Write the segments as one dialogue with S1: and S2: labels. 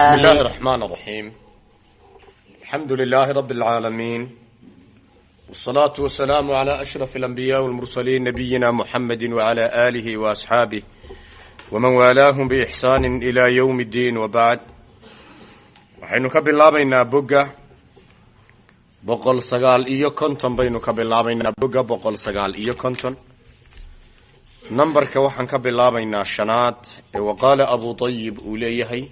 S1: بسم الله الرحمن الرحيم الحمد لله رب العالمين والصلاة والسلام على أشرف الأنبياء والمرسلين نبينا محمد وعلى آله وأصحابه ومن والاهم بإحسان إلى يوم الدين وبعد waxaynu ka bilaabaynaa bogga boqol sagaal iyo konton baynu ka bilaabaynaa bogga boqol sagaal iyo konton numberka waxaan ka bilaabaynaa shanaad ee waqaala abu ayib uu leeyahay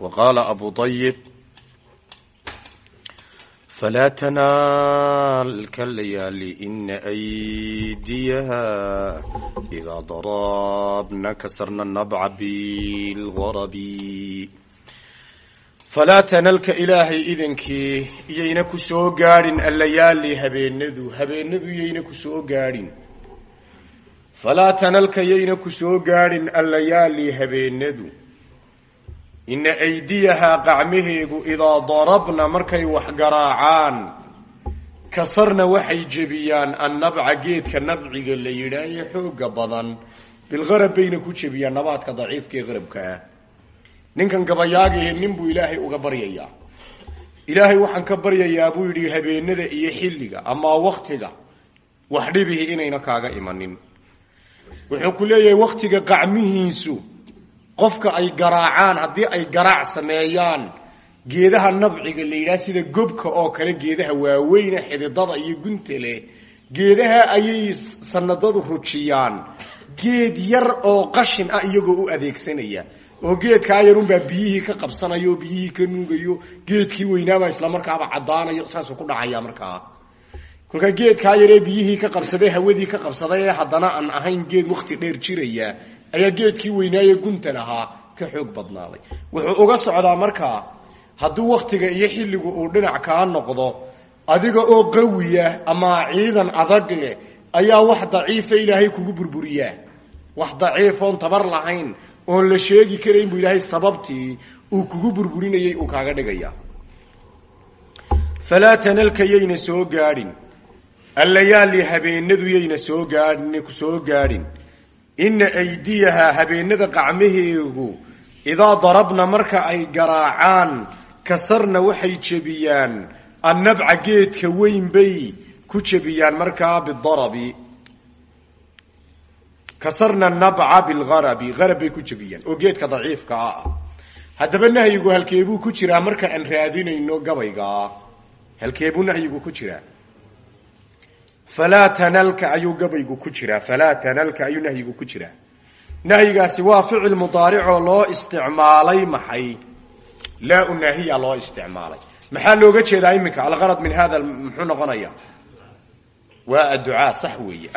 S1: waqaala abu ayib falaa tanaalka layaali ina aydiyaha idaa darabna kasarna nabca bilgarabi falaa tanalka ilaahay idankii iyayna ku soo gaadhin allayaali habeenadu habeenadu yayna ku soo gaadhin falaa tanalka yayna ku soo gaadhin allayaali habeenadu ina aydiyahaa qacmaheegu idaa darabna markay wax garaacaan kasarna waxay jebiyaan annabca geedka nabciga la yidhaayo xooga badan. Bilqarab bayna ku jebiyaan nabaadka daciifka ee qarabka ninkan gabayaagahe nin buu ilaahay uga baryayaa. Ilaahay waxaan ka baryayaa buu yidhi habeenada iyo xilliga ama waktiga wax dhibihi inayna kaaga imanin. Wuxuu ku leeyahay waktiga qacmihiisu qofka ay garaacaan haddii ay garaac sameeyaan geedaha nabciga la sida gobka oo kale geedaha waaweyne xididada iyo gunta leh geedaha ayay sanadadu rujiyaan. Geed yar oo qashin ah iyagoo u adeegsanaya oo geedkaa yarunbaa biyihii ka qabsanayo oo biyihii ka nuugayo geedkii weynaabaa islamarkaaba caddaanayo saasuu ku dhacaya markaa. Kolkaa geedkaa yaree biyihii ka qabsaday hawadii ka qabsaday ee haddana aan ahayn geed wakti dheer jiraya ayaa geedkii weynaaye guntan ahaa ka xoog badnaaday. Wuxuu uga socdaa markaa hadduu waktiga iyo xilligu uu dhinac kaa noqdo adiga oo qawiya ama ciidan adag leh ayaa wax daciifa ilaahay kugu burburiyaa. Wax daciif oon tabar lahayn oon la sheegi karayn buu ilaahay sababtii uu kugu burburinayay uu kaaga dhigaya falaa tanalka yayna soo gaadhin. Allayaali habeenadu yayna soo gaadhin ku soo gaadhin ina aydiyahaa habeenada qacmaheegu idaa darabna marka ay garaacaan kasarna waxay jebiyaan. Annabca geedka weyn bay ku jebiyaan markaa bidarabi. Kasarna nabca bilgarabi garab bay ku jebiyaan. Oo geedka daciifka ah. Haddaba nahyigu halkeebuu ku jiraa marka aan raadinayno gabaygaa halkeebuu nahyigu ku jiraa falaa tanalka ayuu gabaygu ku jiraa falaa tanalka ayuu nahyigu ku jiraa nahyigaasi waa ficil mudaaricoo loo isticmaalay maxay? Laa u loo isticmaalay. Maxaa looga jeedaa iminka? Algarad min hada muxuu noqonaya? Waa adducaa sax weeye.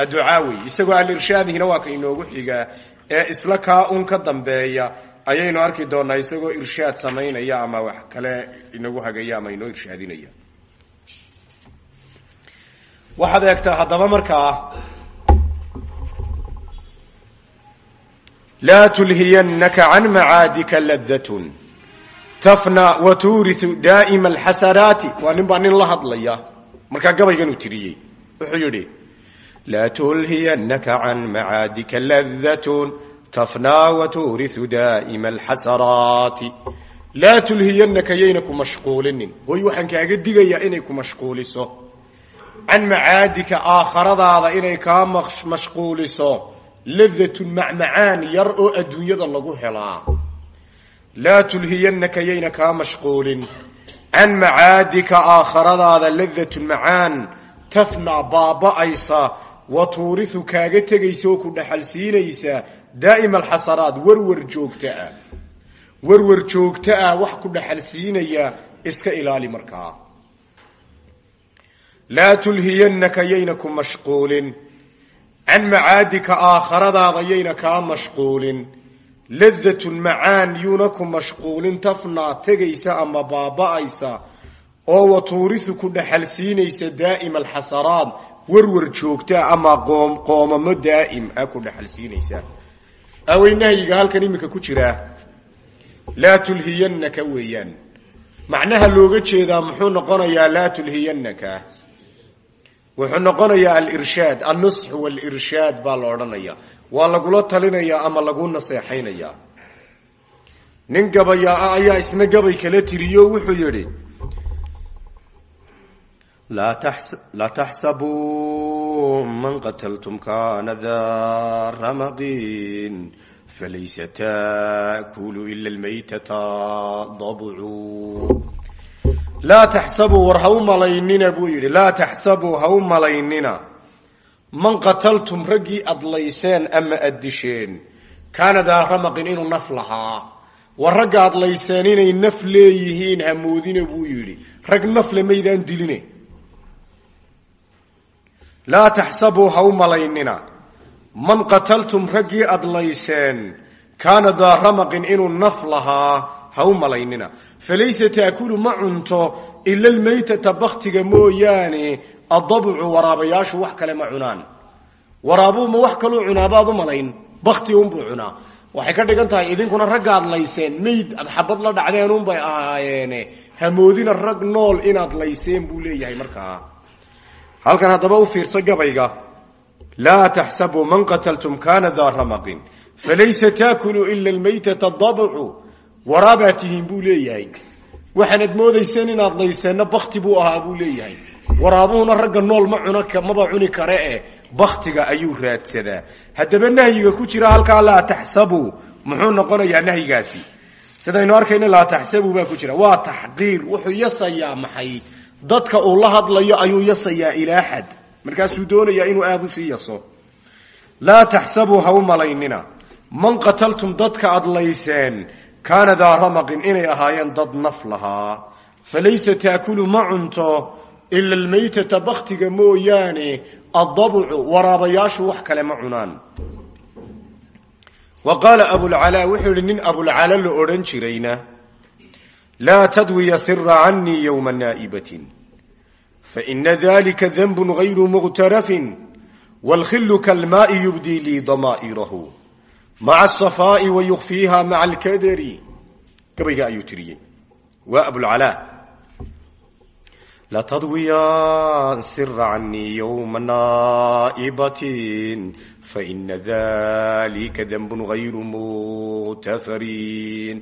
S1: Isagoo alirshaadihina waa ka inoogu xigaa ee isla kaa un ka dambeeya ayaynu arki doonaa isagoo irshaad samaynaya ama wax kale inagu hagaya ama inoo irshaadinaya waxaad eegtaa haddaba markaa laa tulhiyanaka can macaadika ladatun tafna wa tuuriu daa'ima alxasanaati waa nin baa nin la hadlaya. Markaa gabayganuu tiriyey. Wuxuu yidhi laa tulhiyanaka can macaadika ladatun tafnaa wa tuuriu daa'ima alxasaraati. Laa tulhiyanaka yayna ku mashquulinin. Hoy waxaan kaaga digayaa inay ku mashquuliso can macaadika aakharadaada inay kaa mashquuliso. Ladatun macmacaan yar oo adduunyada lagu helaa. Laa tulhiyanaka yayna kaa mashquulin. Can macaadika aakharadaada ladatun macaan tafna baaba'aysa wa tuuriu kaaga tegaysa oo ku dhaxalsiinaysa daa'ima alxasaraat warwar joogta ah. Warwar joogta ah wax ku dhaxalsiinaya iska ilaali markaa laa tulhiyanaka yayna ku mashquulin can macaadika aakharadaada yayna kaa mashquulin ladatun macaan yuuna ku mashquulin tafnaa tegaysa ama baaba'aysa oo wa tuurisu ku dhaxalsiinaysa daa'ima alxasaraat warwar joogtaa ama qoomamo daa'im ah ku dhaxalsiinaysa awey nahyiga halkan iminka ku jiraa laa tulhiyanaka weeyaan macnaha looga jeedaa muxuu noqonayaa laa tulhiyanaka wuxuu noqonayaa alirshaad. Annusx walirshaad baa la odhanaya waa lagula talinayaa ama lagu naseexaynayaa nin gabayaa ah ayaa isna gabay kala tiriyo wuxuu yidhi laa taxsabuu man qataltum kana da ramaqin falaysa taakulu ila lmaytata dabcu laa taxsabuu war ha u malaynina buu yidhi. Laa taxsabuu ha u malaynina. Man qataltum raggii adlayseen ama addisheen. Kaana daa ramaqin inuu naf lahaa. War ragga adlayseen inay naf leeyihiin hamoodina buu yidhi. Rag nafle maydaan diline. Laa taxsabuu ha u malaynina. Raggii adlayseen kaana daa inuu naf lahaa ha falaysa taakulu ma cunto ila lmaytata baktiga mooyaane addabcu waraabayaashu wax kale ma cunaan waraabuu ma wax kaluu cunaa baad u malayn bakti unbuu cunaa waxay ka dhigan tahay idinkuna ragga adlayseen mayd ad xabad la dhacdeen unbay ahaayeene hamoodina rag nool inaad layseen buu leeyahay markaa halkan haddaba u fiirso gabayga laa taxsabuu man qataltum kana daa ramaqin falaysa taakulu ila lmaytata dabcu waraabaa tihiin buu leeyahay. Waxaanad moodayseen inaad layseenna bakti buu ahaa buu leeyahay. Waraabuhuna ragga nool ma cuno maba cuni kare e baktiga ayuu raadsadaa. Haddaba nahyiga ku jira halkaa laa taxsabuu muxuu noqonayaa nahyigaasi. Sidaynu arkayna laa taxsabuu baa ku jira. Waa taxqiir. Wuxuu yasayaa maxay? Dadka uu la hadlayo ayuu yasayaa ilaa xad markaasuu doonayaa inuu aada u sii yaso. Laa taxsabuu ha man qataltum dadka adlayseen kaana daa ramaqin inay ahaayeen dad naf lahaa. Falaysa taakulu ma cunto ila almaytata baktiga mooyaane addabcu waraabayaashu wax kale ma cunaan. Wa qaala abulcalaa wuxuu yihi nin abulcala la odhan jirayna laa tadwiya sira canii yowma naa'ibatin faina dalika danbu gayru muqtarafin wاlkhilu kalmaai yubdii lii damaa'irahu maca asafaa'i wa yukfiiha maca alkadari gabayga ayuu tiriyey waa abulcalaa latadwiya sira canii yowma naa'ibatin faina dalika danbun gayru mutafarin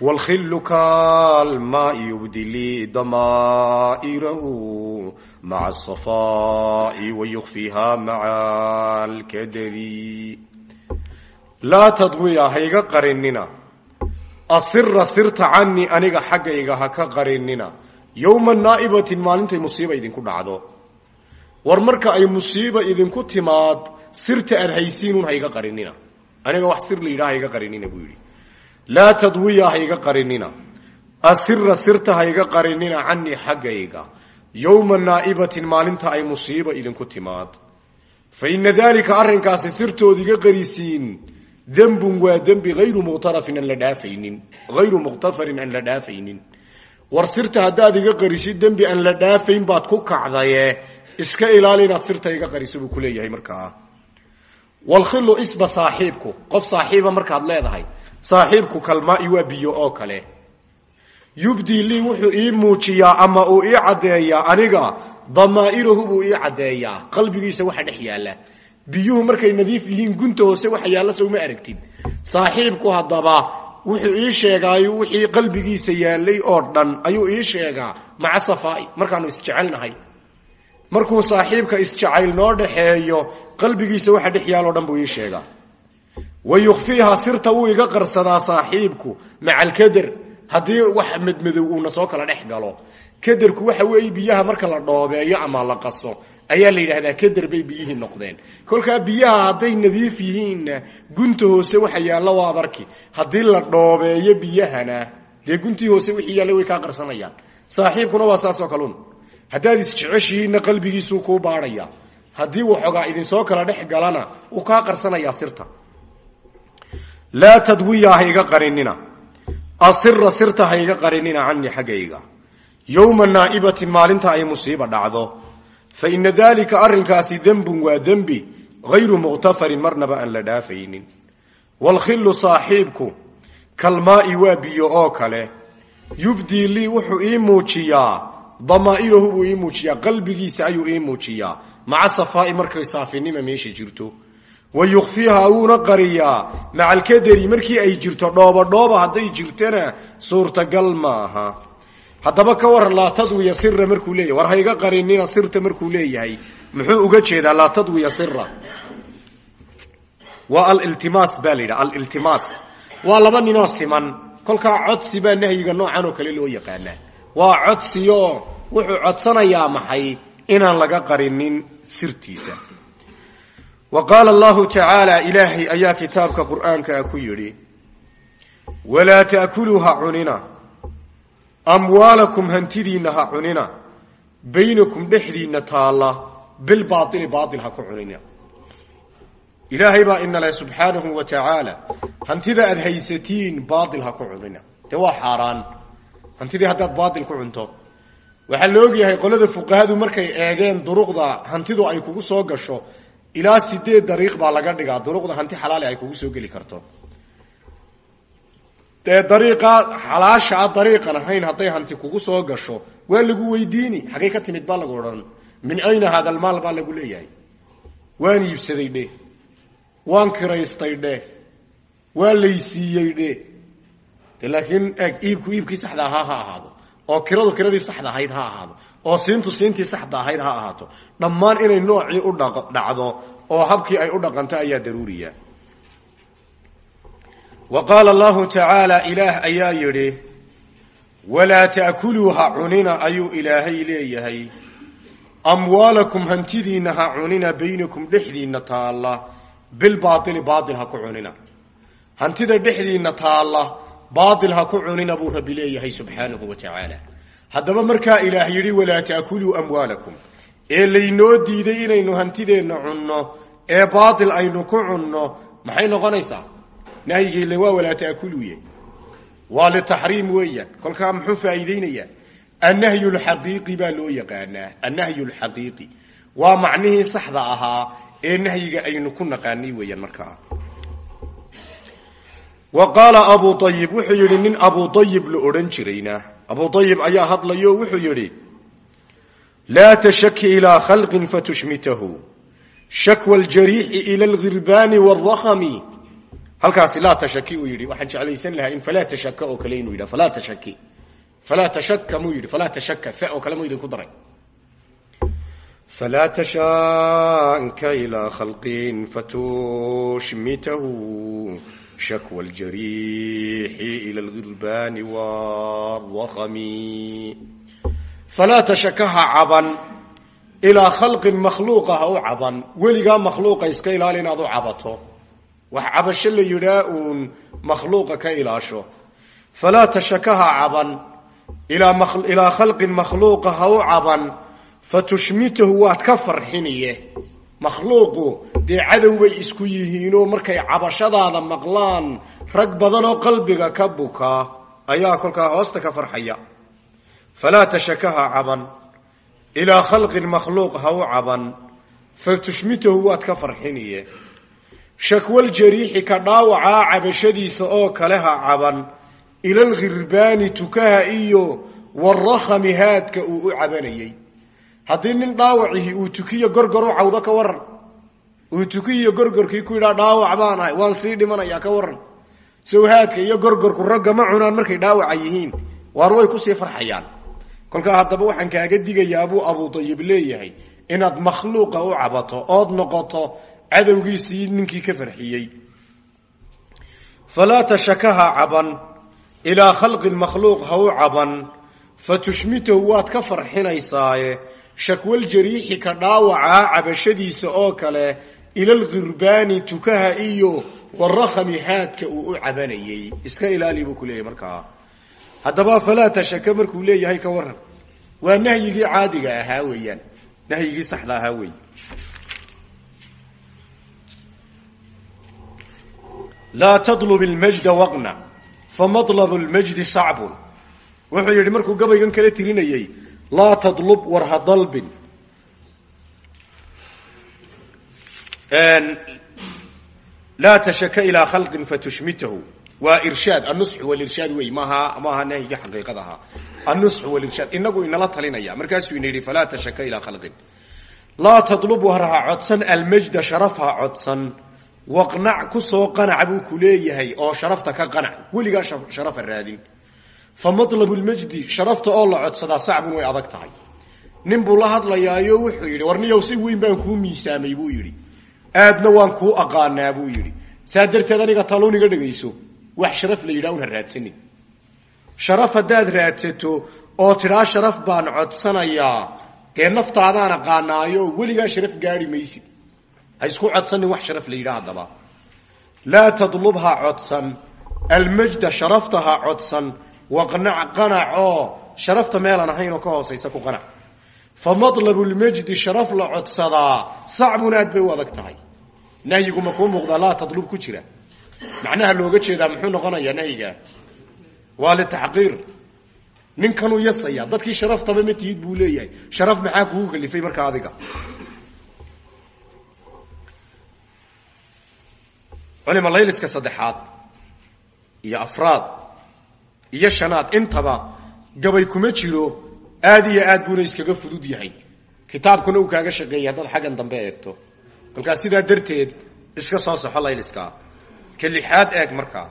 S1: wاlkhilu kalmaai yubdi lii damaa'irahu maca asafaa'i wa yukfiiha maca alkadari laa tadwiya hayga qarinina asira sirta canii aniga xaggayga ha ka qarinina yowma naa'ibatin maalintay musiiba idinku dhacdo. War marka ay musiiba idinku timaad sirta aad haysiinun hayga qarinina aniga wax sir la yidhaha hayga qarinina buu yidhi. Laa tadwiya hayga qarinina asira sirta hayga qarinina canii xaggayga. Yowma naa'ibatin maalinta ay musiiba idinku timaad. Fa ina qarisiin dembun waa dembi hayru muqtarafin aan la dhaafaynin hayru muqtafarin aan la dhaafaynin war sirta haddaad iga qarisid dembi aan la dhaafayn baad ku kacdaye. Iska ilaali inaad sirta iga qariso buu kuleeyahay markaa. Walkhilu isba saaxiibku. Qof saaxiiba markaad leedahay saaxiibku kalmaai waa biyo oo kale. Yubdii lii wuxuu ii muujiyaa ama uu ii caddeeyaa aniga. Damaa'irahu buu ii caddeeyaa. Qalbigiisa waxa dhex yaalla biyuhu markay nadiif yihiin gunta hoose waxa yaalla sowma aragtid saaxiibku haddaba wuxuu ii sheegaayo wixii qalbigiisa yaalay oo dhan ayuu ii sheegaa maca safaa'i markaanu isjecelnahay. Markuu saaxiibka isjacayl noo dhaxeeyo qalbigiisa waxa dhex yaaloo dhan buu ii sheegaa wa yukfiiha sirta wuu iga qarsadaa saaxiibku maca alkader haddii wax madmadow uuna soo kala dhex galo kaderku waxa weeye biyaha marka la dhoobeeyo ama la qaso ayaa la yidhahdaa kader bay biyihii noqdeen. Kolkaa biyaha hadday nadiif yihiinna gunta hoose waxa yaalla waad arki haddii la dhoobeeyo biyahana dee guntii hoose wixii yaalla way kaa qarsanayaan. Saaxiibkuna waa saasoo kalun. Haddaad isjeceshihiinna qalbigiisuu kuu baadhaya. Haddii waxoogaa idin soo kala dhex galana wuu kaa qarsanayaa sirta. Laa tadwiya iga qarinina. Asira sirta iga qarinina canii xaggayga yowma naa'ibatin maalinta ay musiiba dhacdo fa ina dalika arrinkaasi dembun waa dembi hayru muqtafarin marnaba aan la dhaafaynin waalkhilu saaxiibku kalmaai waa biyo oo kale yubdii lii wuxuu ii muujiyaa damaa'irahu buu ii muujiyaa qalbigiisa ayuu ii muujiyaa maca safaa'i markay saafinima meesha jirto wa yukfiiha wuuna qariyaa maca alkadari markii ay jirto dhooba dhooba hadday jirtona suurtagal maaha haddaba ka waran laa tadwiya sira markuu leeyahay. War hayga qarinina sirta markuu leeyahay. Muxuu uga jeedaa laa tadwiya sira waa aliltimaas baa la yidhaha aliltimaas. Waa laba ninoo siman. Kolkaa codsi baa nahyiga noocan oo kale loo yaqaanaa. Waa codsiyo wuxuu codsanayaa maxay inaan laga qarinin sirtiisa. Wa qaala allahu tacaala ilaahay ayaa kitaabka qur'aankaa ku yidhi walaa ta'kuluu ha cunina amwaalakum hantidiinna ha cunina baynakum dhexdiinna taalla bilbaaili baail ha ku cunina. Ilaahay baa inale subxaanahu wa tacaala hantida aad haysatiin baail ha ku cunina. Dee waa xaaraan. Hantidii haddaad baail ku cunto. Waxaa la ogyahay qolada fuqahadu markay eegeen duruqda hantidu ay kugu soo gasho ilaa sideed dariiq baa laga dhigaa duruqda hanti xalaali ay kugu soo geli karto dee dariiqa xalaashaa dariiqan ahayn hadday hanti kugu soo gasho waa lagu weydiini. Xaggay ka timid baa lagu odhan. Min ayna hada almaal baa lagu leeyahay. Waan iibsaday dhe waan kiraystay dhe waa laysiiyey dhe de laakiin eeg iibku iibkii saxda ahaa ha ahaado. Oo kiradu kiradii saxda ahayd ha ahaado. Oo siintu siintii saxda ahayd ha ahaato. Dhammaan inay noocii u dhacdo oo habkii ay u dhaqanto ayaa daruuriya wa qaala allahu tacaala ilaah ayaa yidhi walaa ta'kuluu ha cunina ayuu ilaahay leeyahay. Amwaalakum hantidiinna ha cunina baynakum dhexdiinna taalla bilbaaili baail ha ku cunina. Hantida dhexdiinna taalla baail ha ku cunina buu rabbi leeyahay subxaanahu wa tacaala haddaba markaa ilaah yidhi walaa ta'kuluu amwaalakum. Ee laynoo diiday inaynu hantideenna cunno ee baail aynu ku cunno maxay noqonaysaa nahyigiile waa walaa ta'kuluuye waa litaxriim weeyaan kolkaa muxuu faa'iideynayaa annahyu lxaqiiqi baa loo yaqaanaa. Annahyu lxaqiiqi waa macnihii saxda ahaa ee nahyiga aynu ku naqaanay weeyaan markaa wa qaala abu ayib wuxuu yidhi nin abu ayib la odhan jirayna. Abu ayib ayaa hadlayo wuxuu yidhi laa tashaki ilaa khalqin fatushmitahu shakwa ljariixi ila lghirbaani wاrakami halkaasi laa tashaki uu yidhi. Waxaan jeclaysan lahaa in falaa tashaka oo kale inuu yidha falaa tashaki. Falaa tashaka muu yidhi. Falaa tashaka fa oo kale mu idinku daray. Falaa tashanka ilaa khalqin fatushmitahu shakwa ljariixi ila lghirbaani wاrakami falaa tashakaha caban. Ilaa khalqin makhluuqa ha u caban. Weligaa iska ilaali inaad wax cabasho la yidhaa uun makhluuqa ka ilaasho. Falaa tashakaha caban. Ilaa khalqin makhluuqa ha u caban fatushmitahu waad ka farxiniye. Makhluuqu dee cadow isku yihiinoo markay cabashadaada maqlaan rag badanoo qalbiga ka buka ayaa kolkaa hoosta ka farxaya. Falaa tashakaha caban. Ilaa khalqin makhluuq ha u caban fatushmitahu waad ka farxiniye shakwal-jariixi ka dhaawacaa cabashadiisa oo kale ha caban. Ilalghirbaani tukaha iyo warakhami haadka uu u cabanayey haddii nin dhaawacihii uu tukiyo gorgor u cawdo ka waran uu tukiyo gorgorkii ku yidhaa dhaawac baan waan sii dhimanayaa ka waran sow haadka iyo gorgorku ragga ma cunaan markay dhaawaca yihiin. Waar way ku sii farxayaan. Kolkaa haddaba waxaan kaaga digayaa buu abu ayib leeyahay inaad makhluuqa u cabato ood noqoto cadowgiisii ninkii ka farxiyey. Falaa tashakaha caban ilaa khalqin makhluuq ha u caban fatushmitahu waad ka farxinaysaaye shakwal-jariixi ka dhaawacaa cabashadiisa oo kale ilalghirbaani tukaha iyo warakhami haadka uu u cabanayey. Iska ilaali buu ku markaa. Haddaba falaa tashaka markuu leeyahay ka waran waa nahyigii caadiga ahaa weeyaan. Nahyigii saxda ahaa weey laa tadlub ilmajda waqna famalab lmajdi sacbun. Wuxuu yidhi markuu gabaygan kala tirinayey laa tadlub war ha dalbin. Laa tashaka ilaa khalqin fatushmitahu waa irshaad annusxu walirshaad wey maaha maaha nahyiga xaqiiqada ahaa annusxu walirshaad inagu inala talinaya. Markaasuu ina yidhi falaa tashaka ilaa khalqin. Laa tadlub war ha codsan almajda sharaf ha codsan waqnac ku soo qanaca buu ku leeyahay oo sharafta ka qanac. Weligaa sharafa raadin. Fa matlabu lmajdi sharafta oo la codsadaa sacbun way adag tahay. Nin buu la hadlayaayo wuxuu yidhi warniyow si weyn baan kuu miisaamay buu yidhi. Aadna waan kuu aqaanaa buu yidhi. Saa darteed aniga taluun iga dhegayso wax sharaf la yidhah una raadsanin. Sharaf haddaad raadsato oo tidhaa sharaf baan codsanayaa dee naftaadaan aqaanaayo weligaa sharaf gaari maysid ha isku codsanin wax sharaf la yidhaah haddaba laa tadlubha codsan almajda sharafta ha codsan waqnac qanac oo sharafta meelaan ahayn oo ka hoosaysa ku qanac fa matlabu lmajdi sharaf la codsadaa sacbun aad bay u adag tahay. Nahyigu ma kuu muuqdaa laa tadlub ku jira. Macnaha looga jeedaa muxuu noqonayaa nahyiga? Waa litaxqiir ninkanuu yasaya dadkii sharaftaba ma tihid leeyahay. Sharaf maxaa kugu kalifay marka adiga culima layliska saddexaad iyo afraad iyo shanaad. Intaba gabay kuma jiro aad iyo aad buuna iskaga fudud yahay. Kitaabkuna uu kaaga shaqeeyay haddaad xaggan dambe eegto. Kolkaas sidaa darteed iska soo soxo layliskaa ka lixaad eeg markaa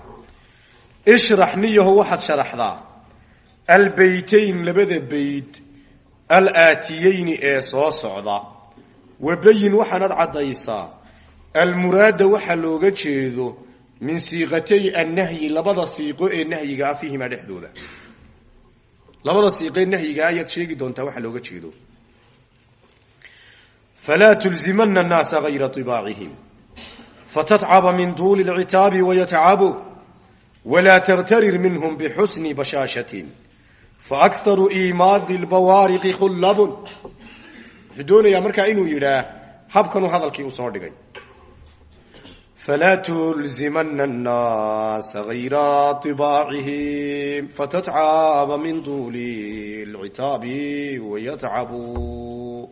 S1: ishrax niyaho waxaad sharaxdaa. Albeytayn labada bayd alaatiyeyni ee soo socda. Wabayin waxaanad caddaysaa almuraada waxaa looga jeedo min siiqatay annahyi labada siiqo ee nahyiga ah fiihimaa dhexdooda labada siiqee nahyiga ayaad sheegi doontaa waxaa looga jeedo falaa tulzimana annaasa gayra ibaacihim fatatcaba min duuli lcitaabi wayatcabu walaa takhtarir minhum bixusni bashaashatin faakharu iimaadi lbawaariqi khullabun wuxuu doonayaa markaa inuu yidhaah habkanuu hadalkii uu soo dhigay falaa tulzimana annaasa gayra ibaacihim fatatcaba min duuli lcitaabi wayatcabu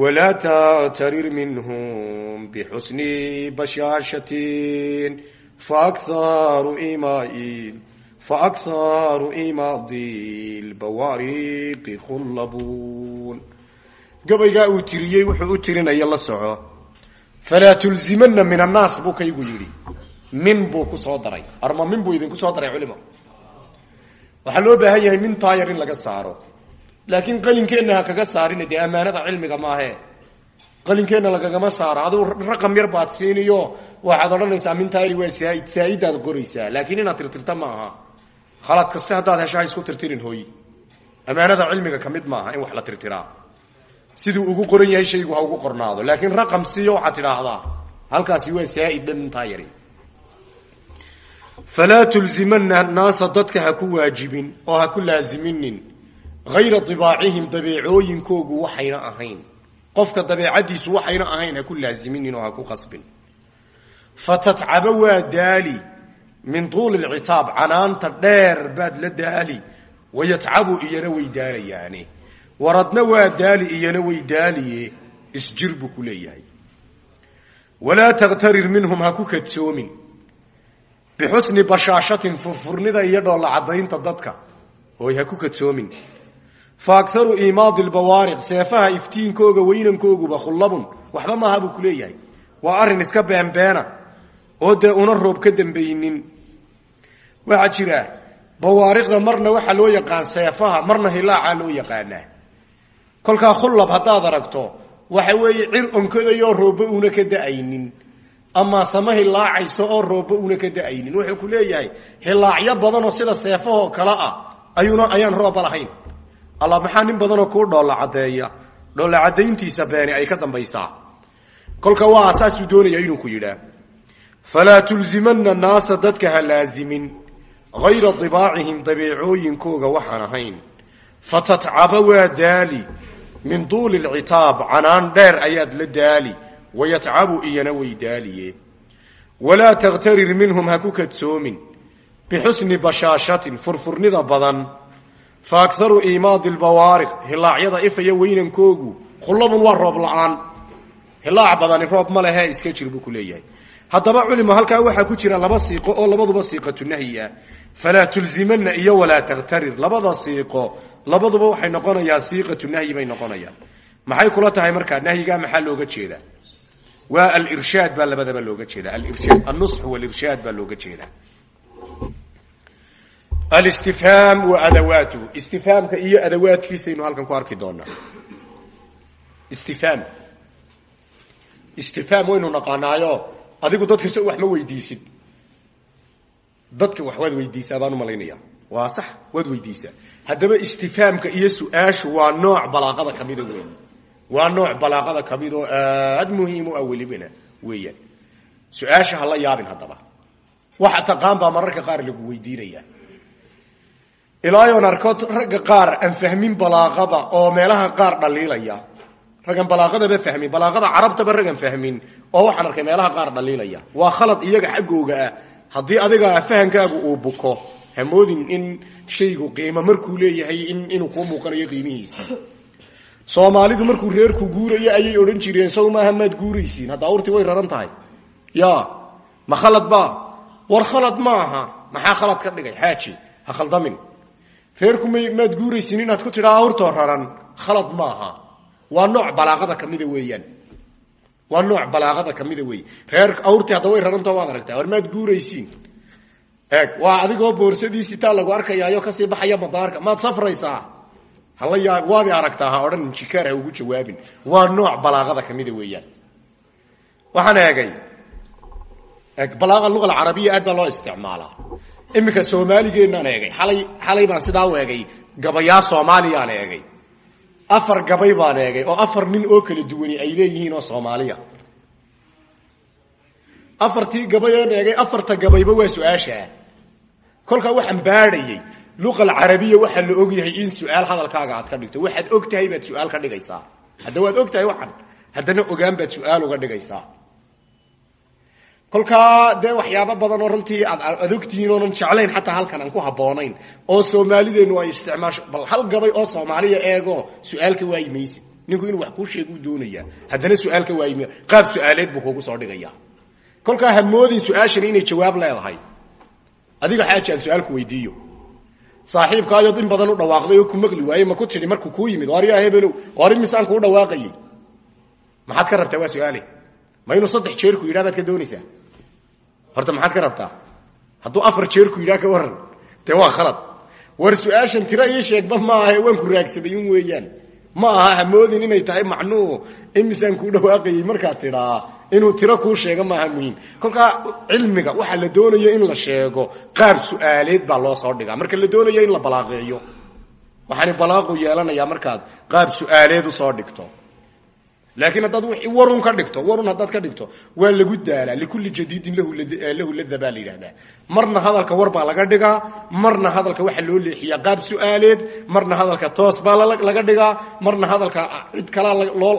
S1: walaa takhtarir minhum bixusni bashaashatin faakharu imaai faakharu imaadi lbawaariqi khullabuun gabaygaa uu tiriyey wuxuu u tirinaya falaa tulzimana min annaas buu kaygu yidhi min buu ku soo daray arma min buu idinku soo daray culimo waxaa loo baahan yahay min taayar in laga saaro laakiin qalinkeenna ha kaga saarina dee ammaanada cilmiga maahe qalinkeenna lagagama saaro aduu raqam yar baad siiniyo waxaad odhanaysaa min taayari waa saaid saaidaad qoraysaa laakiin inaad tirtirta ma aha khalad kaste haddaad hesho ha isku tirtirin hooy ammaanada cilmiga ka mid maaha in wax siduu ugu qoran yahay shaygu ha ugu qornaado. Laakiin raqam siiyo waxaad tidhaahdaa. Halkaasi waa saaid dhan min taayari falaa naasa dadka ha ku waajibin oo ha ku laaziminin. Hayra dibaacihim dabeecooyinkoogu waxayna ahayn. Qofka dabeecadiisu waxayna ahayn ha ku laaziminin oo ha ku qasbin. Fatatcaba waa daali min tuuli lcitaab canaanta dheer baad la daali. Wayatcabu iyana way daalayaane waradna waa daali iyana way daaliye isjir buu ku leeyahay. Walaa takhtarir minhum ha ku kadsoomin. Bixusni bashaashatin furfurnida iyo dhoolla caddaynta dadka hooy ha ku kadsoomin. Fa akaru imaadi lbawaariq seefaha iftiinkooga weynankooguba khullabun waxba maaha buu ku leeyahay. Waa arrin iska beenbeena oo dee una roob ka dambaynin. Waxaa jira bawaariqda marna waxaa loo yaqaan seefaha marna hilaacaa loo yaqaanaa kolkaa khullab haddaad aragto waxa weeye cir onkadayoo roobba una ka da'aynin. Ama sama hilaacayso oo roobba una ka da'aynin. Wuxuu ku leeyahay hilaacyo badanoo sida seefahoo kale ah ayuuna ayaan roobba lahayn alla maxaa nin badanoo kuu dhoolla caddeeya beeni ay ka dambaysaa. Kolka waa saasuu doonaya inuu ku yidhaa. Falaa tulzimana naasa dadka ha laazimin. Hayra dibaacihim dabeecooyinkooga waxaan ahayn. Fatatcaba waa daali min duuli lcitaab canaan dheer ayaad la daali wayatcabu iyana way daaliye. Walaa takhtarir minhum ha ku kadsoomin bixusni bashaashatin furfurnida badan. Fa akaru imaadi lbawaariq hilaacyada ifaya weynankoogu khullabun waa roob la'aan. Hilaac badani roob ma lehe iska jir buu ku leeyahay. Haddaba culimo halkaa waxaa ku jira laba siiqo oo labaduba siiqatu nahyi ah. Falaa tulzimana iyo walaa takhtarir labada siiqo labaduba waxay noqonayaa siiqatu nahyi bay noqonayaan. Maxay kula tahay markaa nahyigaa maxaa looga jeedaa? Waa alirshaad baa labadaba looga jeeda alirshaad annusxu walirshaad baa looga jeeda alistifhaam wa adawaatuhu istifhaamka iyo adawaadkiisaynu halkan ku arki doonaa. Istifhaam. Istifhaam waynu naqaanaayo. Adigu dad kasta wax ma weydiisid. Dadka wax waad weydiisaa baan u malaynaya waa sax waad weydiisaa haddaba istifhaamka iyo su'aashu waa nooc balaaqada kamida weyn. Waa nooc balaaqada ka mid oo aad muhiim u ah welibana weeyaan. Su'aasha hala yaabin haddaba. Waxa taqaan baa mararka qaar lagu weydiinaya ilaayoon arko ragga qaar aan fahmin balaaqada oo meelaha qaar dhaliilaya raggan balaaqadaba fahmin balaaqada carabtaba raggan fahmin oo waxaan arkay meelaha qaar dhaliilaya. Waa khalad iyaga xaggooga ah. Haddii adiga fahankaagu uu buko hamoodin in shaygu qiimo markuu leeyahay inuu kuu muuqanayo qiimihiisa. Soomaalidu markuu reerku guurayo ayay odhan jireen saw maaha guuraysiin. Hadda awrtii way raran ya ma khalad ba war khalad ma aha ka dhigay xaaji? Ha khaldamin. Reerku m maad guuraysiin inaad ku tidhaa awrtoo raran khalad maaha. Waa nooc balaaqada kamida weeyaan. Waa nooc balaaqada kamida weey. Reer awrtii hadda way rarantao waad aragtaa. War maad guuraysiin eeg waa adigoo boorsadiisitaa lagu arkayaayo ka sii baxaya madaarka. Maad safraysaa? Hala waadi aragtaa ha odhan ugu jawaabin. Waa nooc balaaqada kamida weeyaan. Waxaan eegay eeg balaaqa luga alcarabiya aad baa loo isticmaalaa. Iminka soomaaligeenaan eegay xalay xalay baan sidaa u gabayaa soomaaliyaan eegay. Afar gabay baan eegay oo afar nin oo kala duwani ay leeyihiin oo soomaaliya. Afartii gabay oon eegay afarta gabayba waa su'aashaa kolkaa waxaan baadhayey luqa alcarabiya waxaa la ogyahay in su'aal hadalkaaga aad ka dhigto. Waxaad og tahay baad su'aal ka dhigaysaa. Hadda waad og waxan. Haddana ogaan baad su'aal uga dhigaysaa. Kolkaa dee waxyaabo badan oo runtii aad ad ogtihiin oonan jeclayn xataa halkan aan ku habboonayn oo soomaalideenu ay isticmaasho bal hal gabay oo soomaaliya eego waayi maysid ninku inuu wax kuu sheeguu doonayaa haddana waayi may qaab su'aaleed buu kugu soo dhigaya kolkaa hamoodin su'aashani inay jawaab leedahay adiga xaaji aan su'aalku weydiiyo. Saaxiibkaayood in badan u dhawaaqday oo ku maqli waaye ma ku tidhi markuu kuu yimid oryaa hebelow ori misaan kuu dhawaaqayey. Maxaad ka rabtaa waa su'aale? Ma inuu saddex jeer ku yidhah baad ka doonaysaa? Horta maxaad ka rabtaa? Hadduu afar jeer ku yidhaha ka waran dee waa khalad. War su'aashan tiro ii sheegba ma ahe waan ku raagsaday un weeyaan. Ma aha hamoodin inay tahay macnuu imisaan kuu dhawaaqayey markaad tidhaa inuu tiro kuu sheego maaha muhiim kolkaa cilmiga waxaa la doonayo in la sheego qaab su'aaleed baa loo soo dhigaa. Marka la doonayo in la balaaqeeyo waxaani balaaqu yeelanayaa markaad qaab su'aaleed u soo dhigto laakiin haddaad warun ka dhigto warun haddaad ka dhigto waa lagu daalaa likulli jadiidin lahu lada baa la yidhahdaa marna hadalka war baa laga dhigaa marna hadalka waxaa loo leexiyaa qaab su'aaleed marna hadalka toos baa laga dhigaa marna hadalka cid kalaa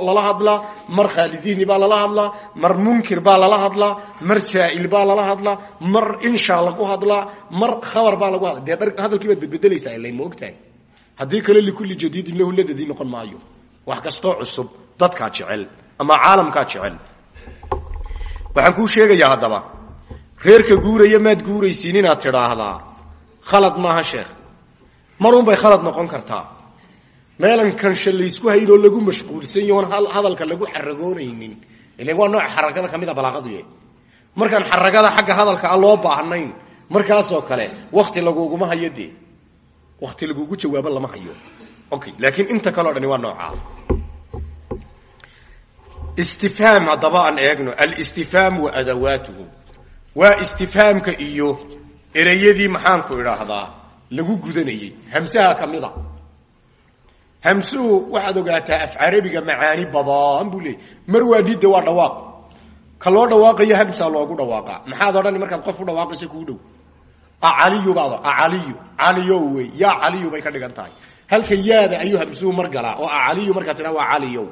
S1: lala hadlaa mar khaalidiini baa lala hadlaa mar munkir baa lala hadlaa mar saa'il baa lala hadlaa mar insha lagu hadlaa mar khabar baa lagu hadla. Dee hadalkii baad bedbedelaysaa ilayn kale likulli jadiidin lahu ladadii noqon maayo. Wax kastoo cusub dadkaa jecel ama caalamkaa jecel. Waxaan kuu sheegayaa haddaba reerka guuraya maad guuraysiin inaad tidhaahdaa. Khalad maaha sheekh. Marunbay khalad noqon kartaa. Meelan kansha laysku haynoo lagu mashquulsan yahoon hadalka lagu xaragoonaynin ilan waa nooc xaragada ka mid a balaaqadu yahay markaan xaragada xagga hadalka a loo baahnayn markaasoo kale wakti laguguma hayo dee. Wakti lagugu jawaabo lama hayo. Okay laakiin inta kaleo dhani waa noocaa istifhaam haddaba aan eegno alistifhaam wa adawaatuhu. Waa istifhaamka iyo ereyadii maxaanku idhaahdaa lagu gudanayey. Hamsaha ka mida. Hamsuhu waxaad ogaataa af carabiga macaani badan buu leeyay mar waa dhidda waa dhawaaq. Ka loo dhawaaqayo hamsa loogu dhawaaqa. Maxaad odhani markaad qof u dhawaaqayso kuu dhow? Acaliyu baad acaliyu caliyo wey. Yaa caliyu bay ka dhigan tahay. Halka yaada ayuu hamsuhu mar galaa oo acaliyu markaa tidhaa waa caliyow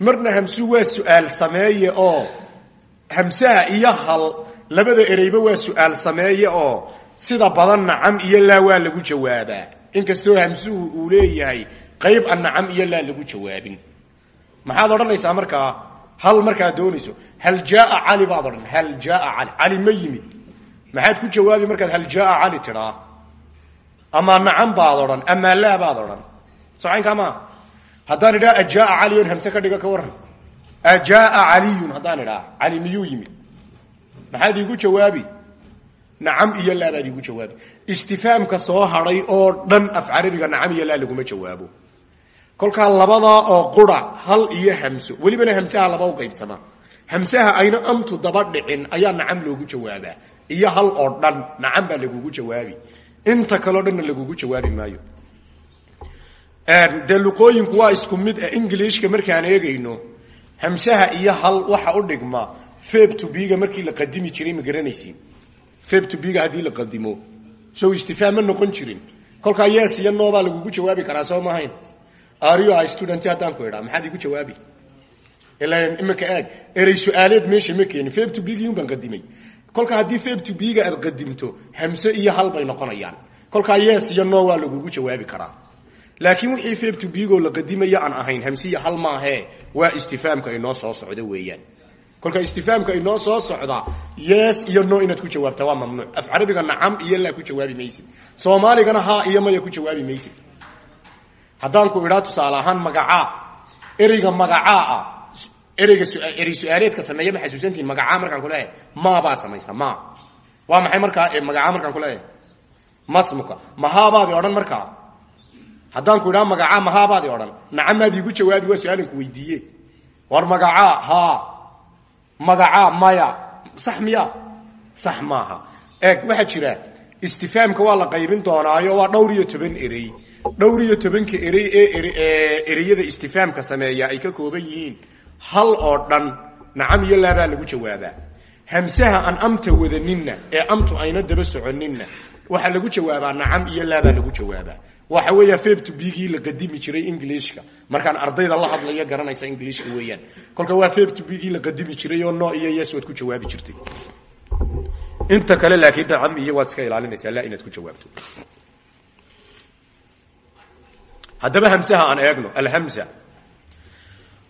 S1: marna hamsuhu waa su'aal sameeye oo hamsaha iyo hal labada ereyba waa su'aal sameeye oo sida badan nacam iyo laa waa lagu jawaabaa inkastoo hamsuhu uu leeyahay qayb an nacam iyo laa lagu jawaabin. Maxaad odhanaysaa markaa hal markaad doonayso. Hal jaaa cali baad odhan. Hal jaaa cali. Cali ma yimid. Maxaad ku jawaabi markaad hal jaaa cali tidhaa amaa nacam baad odhan. Amaa laa baad odhan. Socaynkaa haddaan idhaa ajaaa cali on hamse ka dhigo ka waran ajaaa caliyun haddaan idhaa cali miyuu yimid maxaad iigu jawaabi? Nacam iyo laa baad iigu jawaabi. Istifaamka soo hadhay oo dhan af carabiga nacam iyo laa laguma jawaabo. Kolkaa labadaa oo qura hal iyo hamso. Welibana hamsaha laba u qaybsamaa hamsaha ayna amtu daba dhicin ayaa nacam loogu jawaabaa. Iyo hal oo dhan nacam baa lagugu jawaabi. Inta kaleo dhanna lagugu jawaabi maayo dee luqooyinku waa isku mid ah ingilishka markaan eegayno hamsaha iyo hal waxa u dhigma feb to biga markii la qadimi jiray ma garanaysiin. Feb to biga haddii la qadimo. Sow istifaam ma noqon jirin. Kolkaa yes iyo no baa lagugu jawaabi karaa soo maahayn ario a student? Haddaan ku idhaa maxaad igu jawaabi? Imika eeg. Erey su'aaleed meesha ma keeni feb to bigiyun baan qadimay. Kolka haddii feb to biga aad qadimto hamse iyo hal bay noqonayaan. Kolkaa yes iyo no waa lagugu jawaabi karaa laakiin wixii feb to bigo la qadimaya aan ahayn hamsiya hal maahee waa istifaamka inoo soo socda weeyaan. Kolka istifaamka inoo soo socda yes iyo no inaad ku jawaabta waa mamnuuc. Af carabiga nacam iyo laa ku jawaabi maysid. Soomaaligana ha iyo maya ku jawaabi maysid. Haddaan ku idhaa tusaale ahaan magacaa ereyga magacaa ah ereyga erey su'aaleedka sameeya ma xasuusantihin magacaa markaan kuleeyahay ma baa samaysa ma. Waa maxay markaa magacaa markaan kuleeyahay masmuka. Mahaabaadi odhan markaa haddaan ku idhaa magacaa mahaabaadi odhan. Nacamaad iigu jawaabi waa su'aalanku weydiiye war magacaa ha magacaa maya. Sax miya sax maaha. Jira istifaamka waa la qaybin doonaayo waa dhowr iyo toban erey dhowr iyo tobanka erey ee ereyada istifaamka sameeya ay ka kooban yihiin. Hal oo dhan nacam iyo laabaa lagu jawaabaa. Hamsaha aan amta wadaninna ee amtu ayna daba soconinna waxaa lagu jawaabaa nacam iyo laabaa lagu jawaabaa waxa weeya febto bigii la qadimi jiray englishka markaan ardayda la hadlaya garanaysa englishka weeyaan. Kolka waa febto bigii la qadimi jiray oo no iyo yes waad ku jawaabi jirtay. Inta kale laakiin nacam iyo waad iska ilaalinaysaa laa inaad ku jawaabto. Haddaba hamsaha aan eegno alhamsa.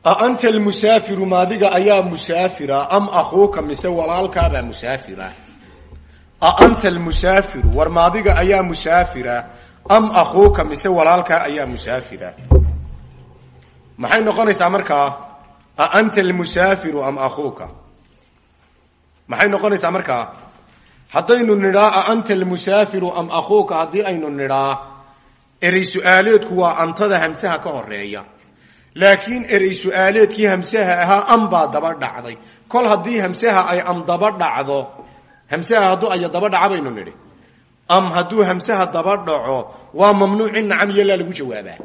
S1: Aanta almusaafiru maadiga ayaa musaafira am akuuka mise walaalkaabaa musaafira? Aanta almusaafiru war maadiga ayaa musaafira am akuuka mise walaalkaa ayaa musaafira. Maxay noqonaysaa markaa aanta almusaafiru am akuuka maxay noqonaysaa markaa haddaynu nidhaa aanta almusaafiru am akuuka haddii aynu nidhaa erey su'aaleedku waa antada hamsaha ka horreeya laakiin erey su'aaleedkii hamsaha ahaa am baa daba dhacday. Kol haddii hamsaha ay am daba dhacdo hamsaha hadduu aya daba dhaca baynu nidhi am hadduu hamsaha daba dhaco waa mamnuuc in nacam iyo laa lagu jawaabaa.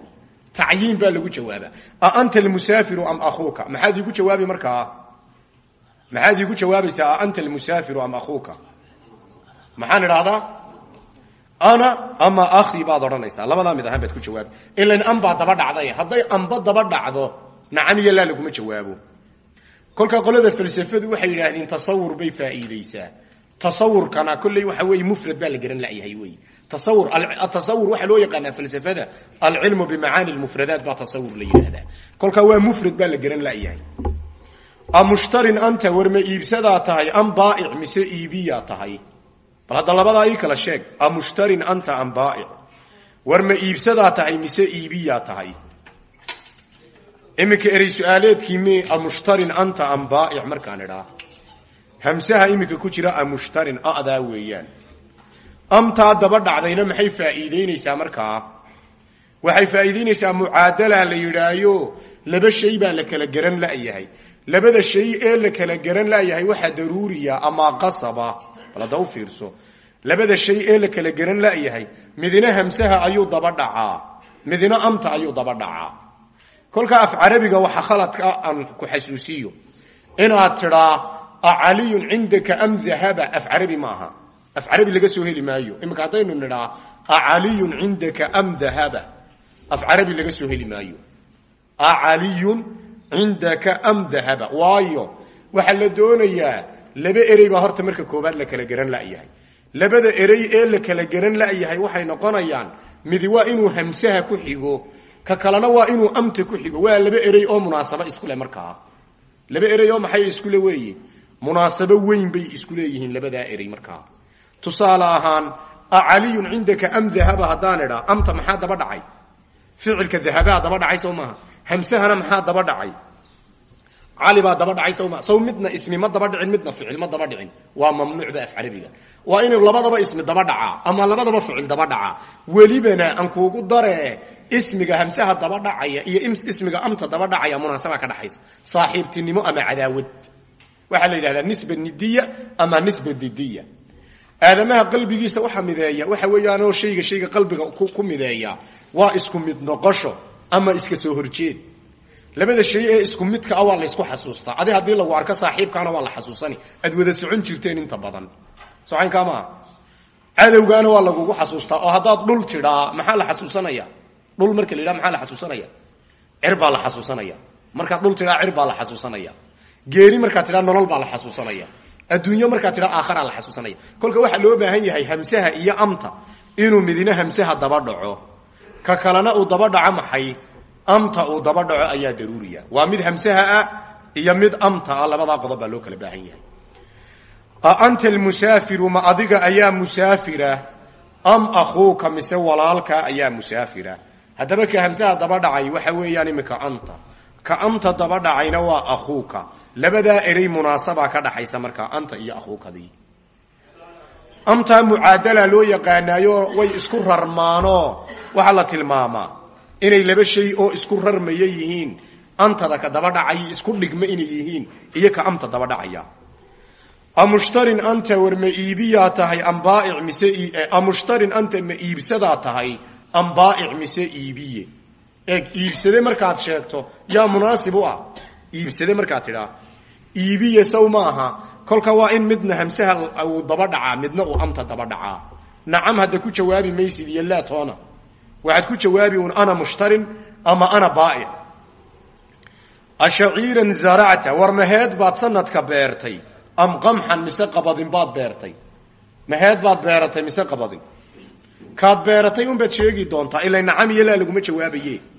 S1: Tacyiin baa lagu jawaabaa. Aanta almusaafiru am akuuka maxaad iigu jawaabi markaa? Maxaad iigu jawaabaysaa aanta almusaafiru am akuuka maxaan idhaahdaa? Ana ama akhi baad odhanaysaa. Labadaa mid ahaan baad ku jawaabi ilan am baa daba dhacday. Hadday amba daba dhacdo nacam iyo laa laguma jawaabo kolka qolada falsafadu waxay yidhaahdeen tasawur bay faa'iideysaa tasawurkana kolley waxa weeye mufrad baa la garan layahay wey tasawur atasawur waxaa loo yaqaanaa falsafada alcilmu bimacaani lmufradaat baa tasawur la yidhaahdaa. Kolkaa waa mufrad baa la garan layahay. Amushtarin anta war ma iibsadaa tahay am baaic mise iibiyaa tahay? Bal hadda labadaa ii kala sheeg amushtarin anta am baaic. War ma iibsadaa tahay mise iibiyaa tahay? Iminka erey su'aaleedkii mi amushtarin anta am baaic markaan idhaa hamsaha iminka ku jira amushtarin adaa weeyaan. Amtaa daba dhacdayna maxay faa'iideynaysaa markaa waxay faa'iideynaysaa mucaadala la yidhaayo laba shay baa la kala garan la'yahay. Labada shay ee la kala garan la'yahay waxaa daruuriya ama qasaba. Bal hadda u labada shay ee la kala garan la'yahay midina hamsaha ayuu daba dhacaa. Midina amta ayuu daba dhacaa. Kolkaa af carabiga waxa khaladka aan ku xasuusiyo. Inaad tidhaa acaliyun cindaka am dahaba af carabi maaha af carabi laga soo heli maayo. Iminka haddaynu nidhaa acaliyun cindaka am dahaba af carabi laga soo heli maayo. Acaliyun cindaka am dahaba waayo waxaa la doonayaa laba erey baa horta marka koobaad la kala garan la'yahay labada erey ee la kala garan la'yahay waxay noqonayaan midi waa inuu hamsaha ku xigo ka kalena waa inuu amta ku xigo. Waa laba erey oo munaasabo isku leh markaa. Laba erey oo maxay iskule weeye munaasabo weyn bay isku leeyihiin labadaa erey markaa tusaale ahaan acaliyun cindaka am dahaba haddaan idhaa amta maxaa daba dhacay? Ficilka dahabaa daba dhacay maaha. Hamsahana maxaa daba dhacay? Cali baa daba dhacay sawma saw midna ismi ma daba dhicin midna ficil ma daba dhicin. Waa mamnuuc ba af carabiga. Waa inuu labadaba ismi daba dhacaa ama labadaba ficil daba dhacaa. Welibana aan kuugu dare ismiga hamsaha daba dhacaya iyo ismiga amta daba dhacaya munaasaba ka dhaxaysa saaxiibtinimo ama cadaawad waxaa la yidhahdaa nisba nidiya ama nisba didiya aadamaha qalbigiisa waxa mideeya waxa weeyaanoo shayga shayga qalbiga ku mideeya waa isku mid noqosho ama iska soo horjeed. Labada shay ee isku midka ah waa laysku adi haddii lagu arko saaxiibkaana waa la xasuusani. Aad wada socon jirteen inta badan. Socankaa maaha cadowgaana waa lagugu xasuustaa oo haddaad dhul tidhaa maxaa la xasuusanaya? Dhul marka la yidhaha maxaa la xasuusanaya? Cir la xasuusanaya. Markaad dhul tidhaa cir la xasuusanaya geeri markaad tidhaa nolol baa la xasuusanaya. Adduunyo markaad tidhaa aakharaa la xasuusanaya. Kolka waxaa loo baahan yahay hamsaha iyo amta inuu midina hamsaha daba dhaco. Ka kalena uu daba dhaco maxay? Amta uu daba dhaco ayaa daruuriya. Waa mid hamsaha ah iyo mid amta ah labadaa qodob baa loo kala baahan yahay. Aanta almusaafiru ma adiga ayaa musaafira? Am akhuuka mise walaalka ayaa musaafira? Haddaba ka hamsaha daba dhacay waxa weeyaan imika anta ka amta daba dhacayna waa akhuuka. Labadaa erey munaasabaa ka dhaxaysa markaa anta iyo akhuukadii. Amtaa mucaadala loo yaqaanaayo way isku rarmaano. Waxaa la tilmaamaa inay laba shay oo isku rarmaya yihiin. Antada ka daba dhacay isku dhigma inay yihiin. Iyo ka amta daba dhacaya. Amushtarin anta war ma iibiyaa tahay am baaic mise amushtarin anta ma iibsadaa tahay am baaic mise iibiye eeg iibsade markaad sheegto. Yaa munaasib u ah. Iibsade markaad tidhaa iibiye saw maaha. Kolka waa in midna hamsaha uu daba dhacaa midna uu amta daba dhacaa. Nacam hadda ku jawaabi maysid iyo laa toona. Waxaad ku jawaabi un ana mushtarin ama ana baaic ashaciiran zaracta war maheed baad sanadka beertay. Am qamxan mise qabadin baad beertay. Maheed baad beeratay mise qabadin. Kaad beeratay unbaad sheegi doontaa. Ila nacam iyo laa laguma jawaabaye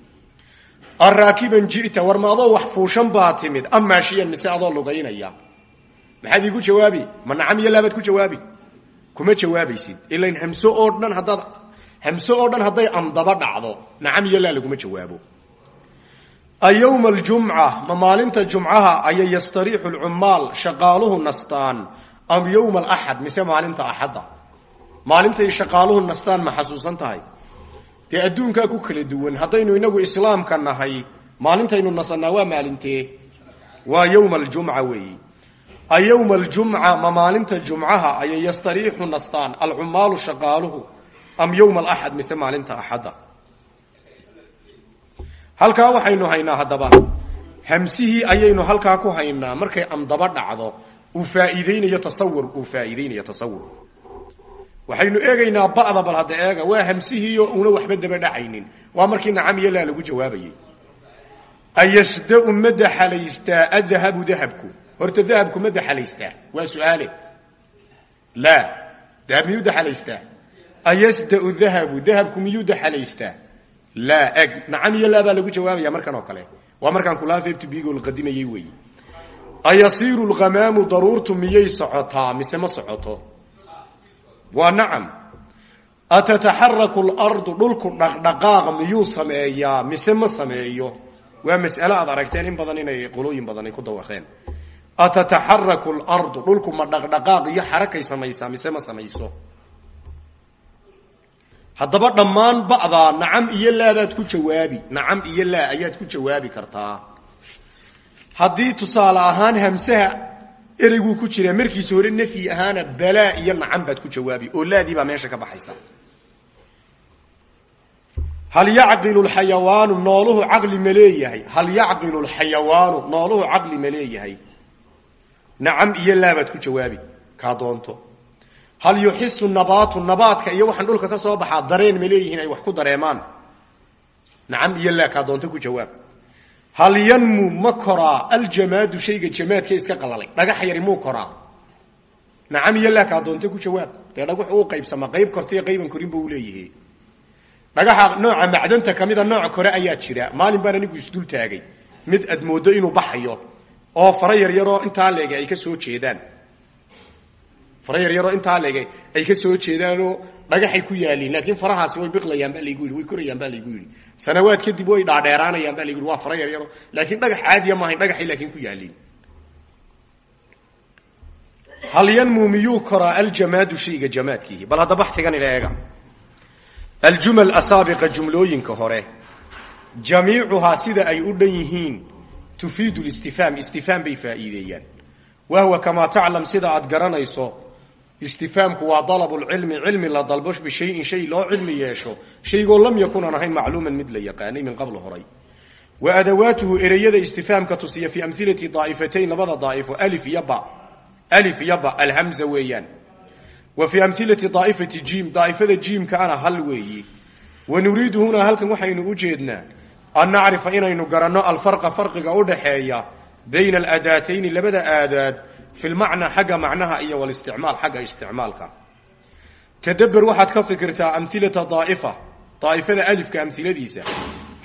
S1: araakiban ji'ta war ma adoo wax fuushan baa timid. Am maashiyan mise adoo lugaynaya. Maxaad iigu jawaabi? Ma nacam iyo laabaad ku jawaabi? Kuma jawaabaysid. Ilan hamso oo dhan haddaad hamso oo dhan hadday amdaba dhacdo nacam iyo laa laguma jawaabo. Ayowma aljumca ma maalinta jumcaha ayay yastariixu lcummaal shaqaaluhu nastaan. Am yowma alaxad mise maalinta axadda? Maalintay shaqaaluhu nastaan ma xasuusan tahay dee adduunkaa ku kala duwan haddaynu inagu islaamka nahay maalintaynu nasannaa waa maalintee waa yowma aljumca weeyi. Ayowma aljumca ma maalinta jumcaha ayay yastariixu nastaan alcumaalu shaqaaluhu am yowma alaxad mise maalinta axadda? Halkaa waxaynu haynaa haddaba. Hamsihii ayaynu halkaa ku haynaa markay amdaba dhacdo uu faa'iideynayo tasawur uu faa'iideynayo tasawur waxaynu eegaynaa ba'da bal hadda eega. Waa hamsihiiyo una waxba daba dhacaynin. Waa markii nacam iyo laa lagu jawaabayay ayasdau ma daxalaystaa adahabu dahabku? Horta dahabku ma daxalaystaa? Waa su'aale. Laa dahab miyuu daxalaystaa? Ayasdau dahabu? Dahabku miyuu daxalaystaa? Laa eg. Nacam iyo laa lagu jawaabaya markan oo kale. Waa markaan kulaafeebtubigo la qadimayey weeye ayasiiru lhamaamu daruurtu miyay socotaa? Mise ma socoto waa nacam. Atataxaraku lardu dhulku dhaqdhaqaaq miyuu sameeyaa? Mise ma sameeyo? Waa mas'ale aad aragteen in badan inay qolooyin badan ay ku dawaqeen atataxaraku lardu dhulku ma dhaqdhaqaaq iyo xarakay samaysaa? Mise ma samayso? Haddaba dhammaan ba'daa nacam iyo laabaad ku jawaabi. Nacam iyo laa ayaad ku jawaabi kartaa. Haddii tusaale ahaan hamsaha ereyguu ku jiraa markiisa hore nafyi ahaana balaa iyo nacam baad ku jawaabi oo laadii baa meesha ka baxaysa. Hal yacqilu lxayawaanu nooluhu caqli ma leeyahay. Hal yacqilu lxayawaanu nooluhu caqli ma leeyahay. Nacam iyo laabaad ku jawaabi kaa doonto. Hal yuxisu nabaatu nabaadka iyo waxaan dhulka ka soo baxaa dareen ma leeyihiin ay wax ku dareemaan. Nacam iyo laa kaa doonto ku jawaab hal yanmu ma koraa aljamaadu shayga jamaadka iska qalalay? Dhagax yari muu koraa? Nacam iyo laa kaa doonto ku jawaab. Dee dhagax uu qaybsamaa qayb kortaiyo qayban korin bu uleeyahi dhagaxa nooca macdanta kamida nooc kore ayaa jira. Maalin baan anigu isdul taagay. Mid aad moodo inuu baxayo oo fara yaryaroo intaa leege ay ka soo jeedaan. Fara yaryaroo intaa leege ay ka soo jeedaanoo dhagaxay ku yaaliin laakiin farahaasi way biqlayaan baa laygu yidhi way korayaan baa laygu yidhi. Sanawaad kadib way dhaadheeraanayaan baa laygu yidhi waa fara yar yaro. Laakiin dhagax caadiya maahayn dhagaxay laakiin ku yaaliin hal yanmuu miyuu koraa aljamaadu shayga jamaadkiihi bal hadda baxtigan ila eega. Aljumal asaabiqa jumlooyinka hore. Jamiicuhaa sida ay u dhan yihiin tufiidu listifhaam istifhaam bay faa'iideeyaan. Wahwa kamaa taclam sida aad garanayso istifhaamku waa dalabulcilmi cilmi la dalbo bishayin shay loo cilmi yeesho. Shaygoo lam yakun aan ahayn macluuman mid la yaqaanay min qabl horay. Wa adawaatuhu ereyada istifhaamka tusiya fii amhilati daa'ifatayn labada daa'ifo alif iyo alif iyo alhamza weeyaan. Wa fii amhilati daa'ifati jiim daa'ifada jiimkaana hal weeyi. Wa nuriidu hunaa halkan waxaynu u jeednaa an nacrifa inaynu garanno alfarqa farqiga u dhaxeeya bayna aladaatayni labada aadaad fi lmacnaa xagga macnaha iyo walisticmaal xagga isticmaalka tadaber waxaad ka fikirtaa amhilata daa'ifa daa'ifada alifka amhiladiisa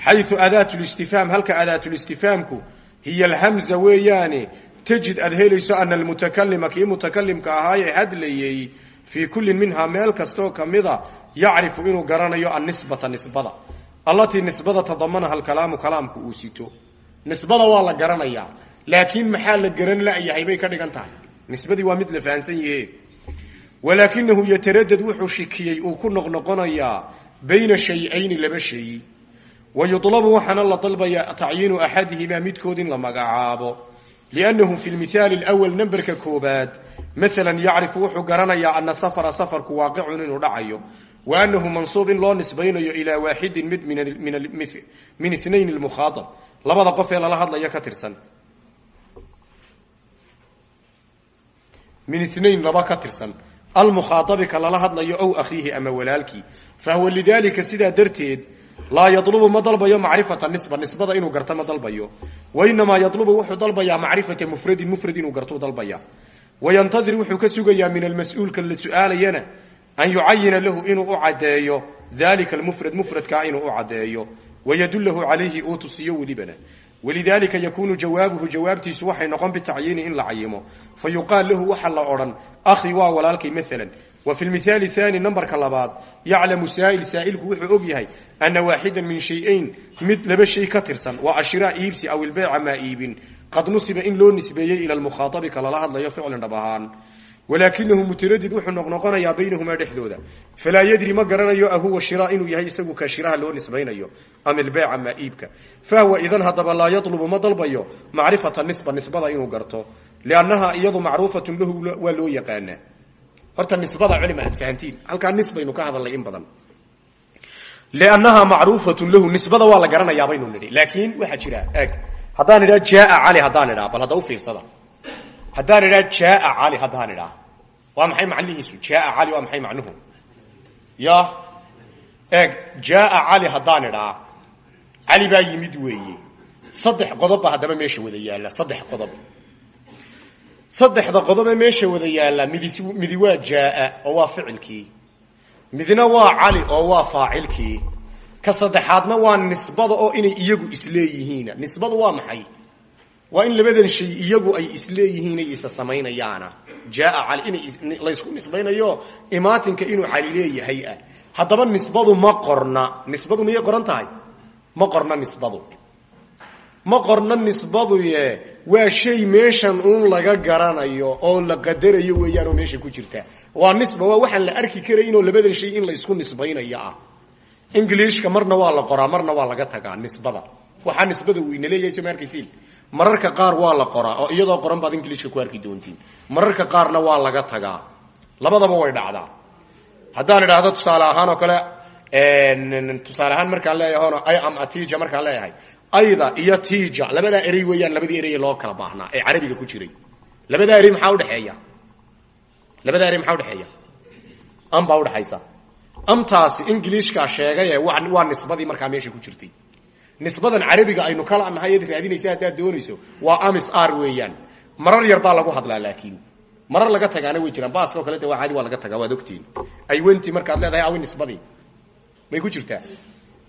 S1: xayu adaatu listifhaam halka adaatulistifhaamku hiya alhamza weeyaane tajid aad helayso ana almutakalima kii mutakalimka ahaayee hadlayey fii kullin minhaa meel kastaoo kamida yacrifu inuu garanayo annisbata nisbada allatii nisbada tadamanaha alkalaamu kalaamku uu sito nisbada waa la garanayaa laakiin maxaa la garan la'yahay bay ka dhigan tahay. Nisbadii waa mid la fahansan yahe walaakinahu yataradad wuxuu shikiyey uu ku noqnoqonayaa bayna shay-ayni laba shay. Wa yulabu waxaana la dalbayaa tacyiinu axadihimaa midkood in la magacaabo. Liannahu fi lmithaali alawal namberka koobaad maalan yacrifu wuxuu garanayaa ana safara safarku waaqicun inuu dhacayo. Wa annahu mansuub in loo nisbaynayo ilaa waaxidin mid min inayn lmukhaaab labada qof ee lala hadlaya ka tirsan min inayn laba ka tirsan. Almukhaaabi ka lala hadlayo ow akhiihi ama walaalkii. Fahuwa lidalika sidaa darteed laa yadlubu ma dalbayo macrifata nisba nisbada inuu garto ma dalbayo. Wainamaa yadlubu wuxuu dalbayaa macrifata mufradin mufrad inuu gartuu dalbaya wayantadir wuxuu ka sugayaa min almas-uulka la su'aalayana an yucayina lahu inuu u caddeeyo. Dalika almufrad mufradkaa inuu u caddeeyo. Wayadullahu calayhi uu tusiyo welibana walidalika yakunu jawaabuhu jawaabtiisu waxay noqon bitacyiini in la cayimo. Fa yuqaal lahu waxa la odhan akhi waa walaalkay maalan wa fi lmithaali haani nambarka labaad yaclamu saa'il saa'ilku wuxuu og yahay ana waaxidan min shay-ayn mid laba shay ka tirsan waa ashiraa iibsi aw ilbeyca maa iibin. Qad nusiba in loo nisbeeyey ila lmukhaaabi ka lala hadlayo ficlan dhab ahaan walaakinahu mutaradid wuxuu noqnoqonayaa baynahumaa dhexdooda. Falaa yadri ma garanayo ahuwa shira inuu yahay isagu ka shiraha loo nisbaynayo ama ilbeyca maa iibka. Fahwa idan haddaba laa yadlubu ma dalbayo macrifata nisba nisbada inuu garto. Liannaha iyadu macruufatun lahu waa loo yaqaanaa. Horta nisbada culima aad fahantiin halkaa nis baynu ka hadalnay in badan. Liannaha macruufatun lahu nisbada waa la garanayaa baynu nidhi. Laakiin waxaa jira eg haddaan idhaa jaaa cali haddaan idhaa bal hadda u fiirsada haddaan idhaa jaaa cali haddaan idhaa. Waa maxay macnihiisu? Jaaa cali waa maxay macnuhu? Ya eeg jaaa cali haddaan idhaa. Cali baa yimid weeye. Saddex qodob baa haddaba meesha wada yaalla saddex qodob. Saddexda qodobe meesha wada yaalla midi midi waa jaaa oo waa ficilkii. Midna waa cali oo waa faacilkii. Ka saddexaadna waa nisbada oo inay iyagu isleeyihiin. Nisbadu waa maxay waa in labadan shay iyagu ay isleeyihiin ay isa samaynayaana. Cali inay laysku nisbaynayo imaatinka inuu cali leeyahay ah. Haddaba nisbadu ma qorna. Nisbadu miyay qoran tahay? Ma qorna nisbadu. Ma qorna nisbaduye waa shay meeshan uun laga garanayo oo la qadarayo weeyaan oo meesha ku jirta. Waa nisba waa waxaan la arki karayn oo labadan shay in la isku nisbaynayo ah ingiliishka marna waa la qoraa marna waa laga tagaa nisbada mararka qaar waa la qoraa oo iyadoo qoran baad ingiliishka ku arki doontiin. Mararka qaarna waa laga tagaa. Labadaba way dhacdaa. Haddaan idhaahdo tusaale ahaan oo kale tusaale ahaan markaan leeyahay ono i am atija markaan leeyahay. Ayda iyo tija labadaa erey weeyaan labadii erey loo kala baahnaa ee carabiga ku jiray. Labadaa erey maxaa udhexeeya labadaa erey maxaa udhexeeya am baa udhexaysa amtaasi ingiliishkaa sheegaye waa nisbadii markaa meesha ku jirtay nisbadan carabiga aynu kala nahay ad raadinaysa haddaad doonayso waa amis r weeyaan. Marar yar baa lagu hadlaa laakiin marar laga tagaana way jiraan. Baaska kale waa caadi waa laga tagaa waad ogtiin. Aywenti markaad leedahay awi nisbadii may ku jirtaa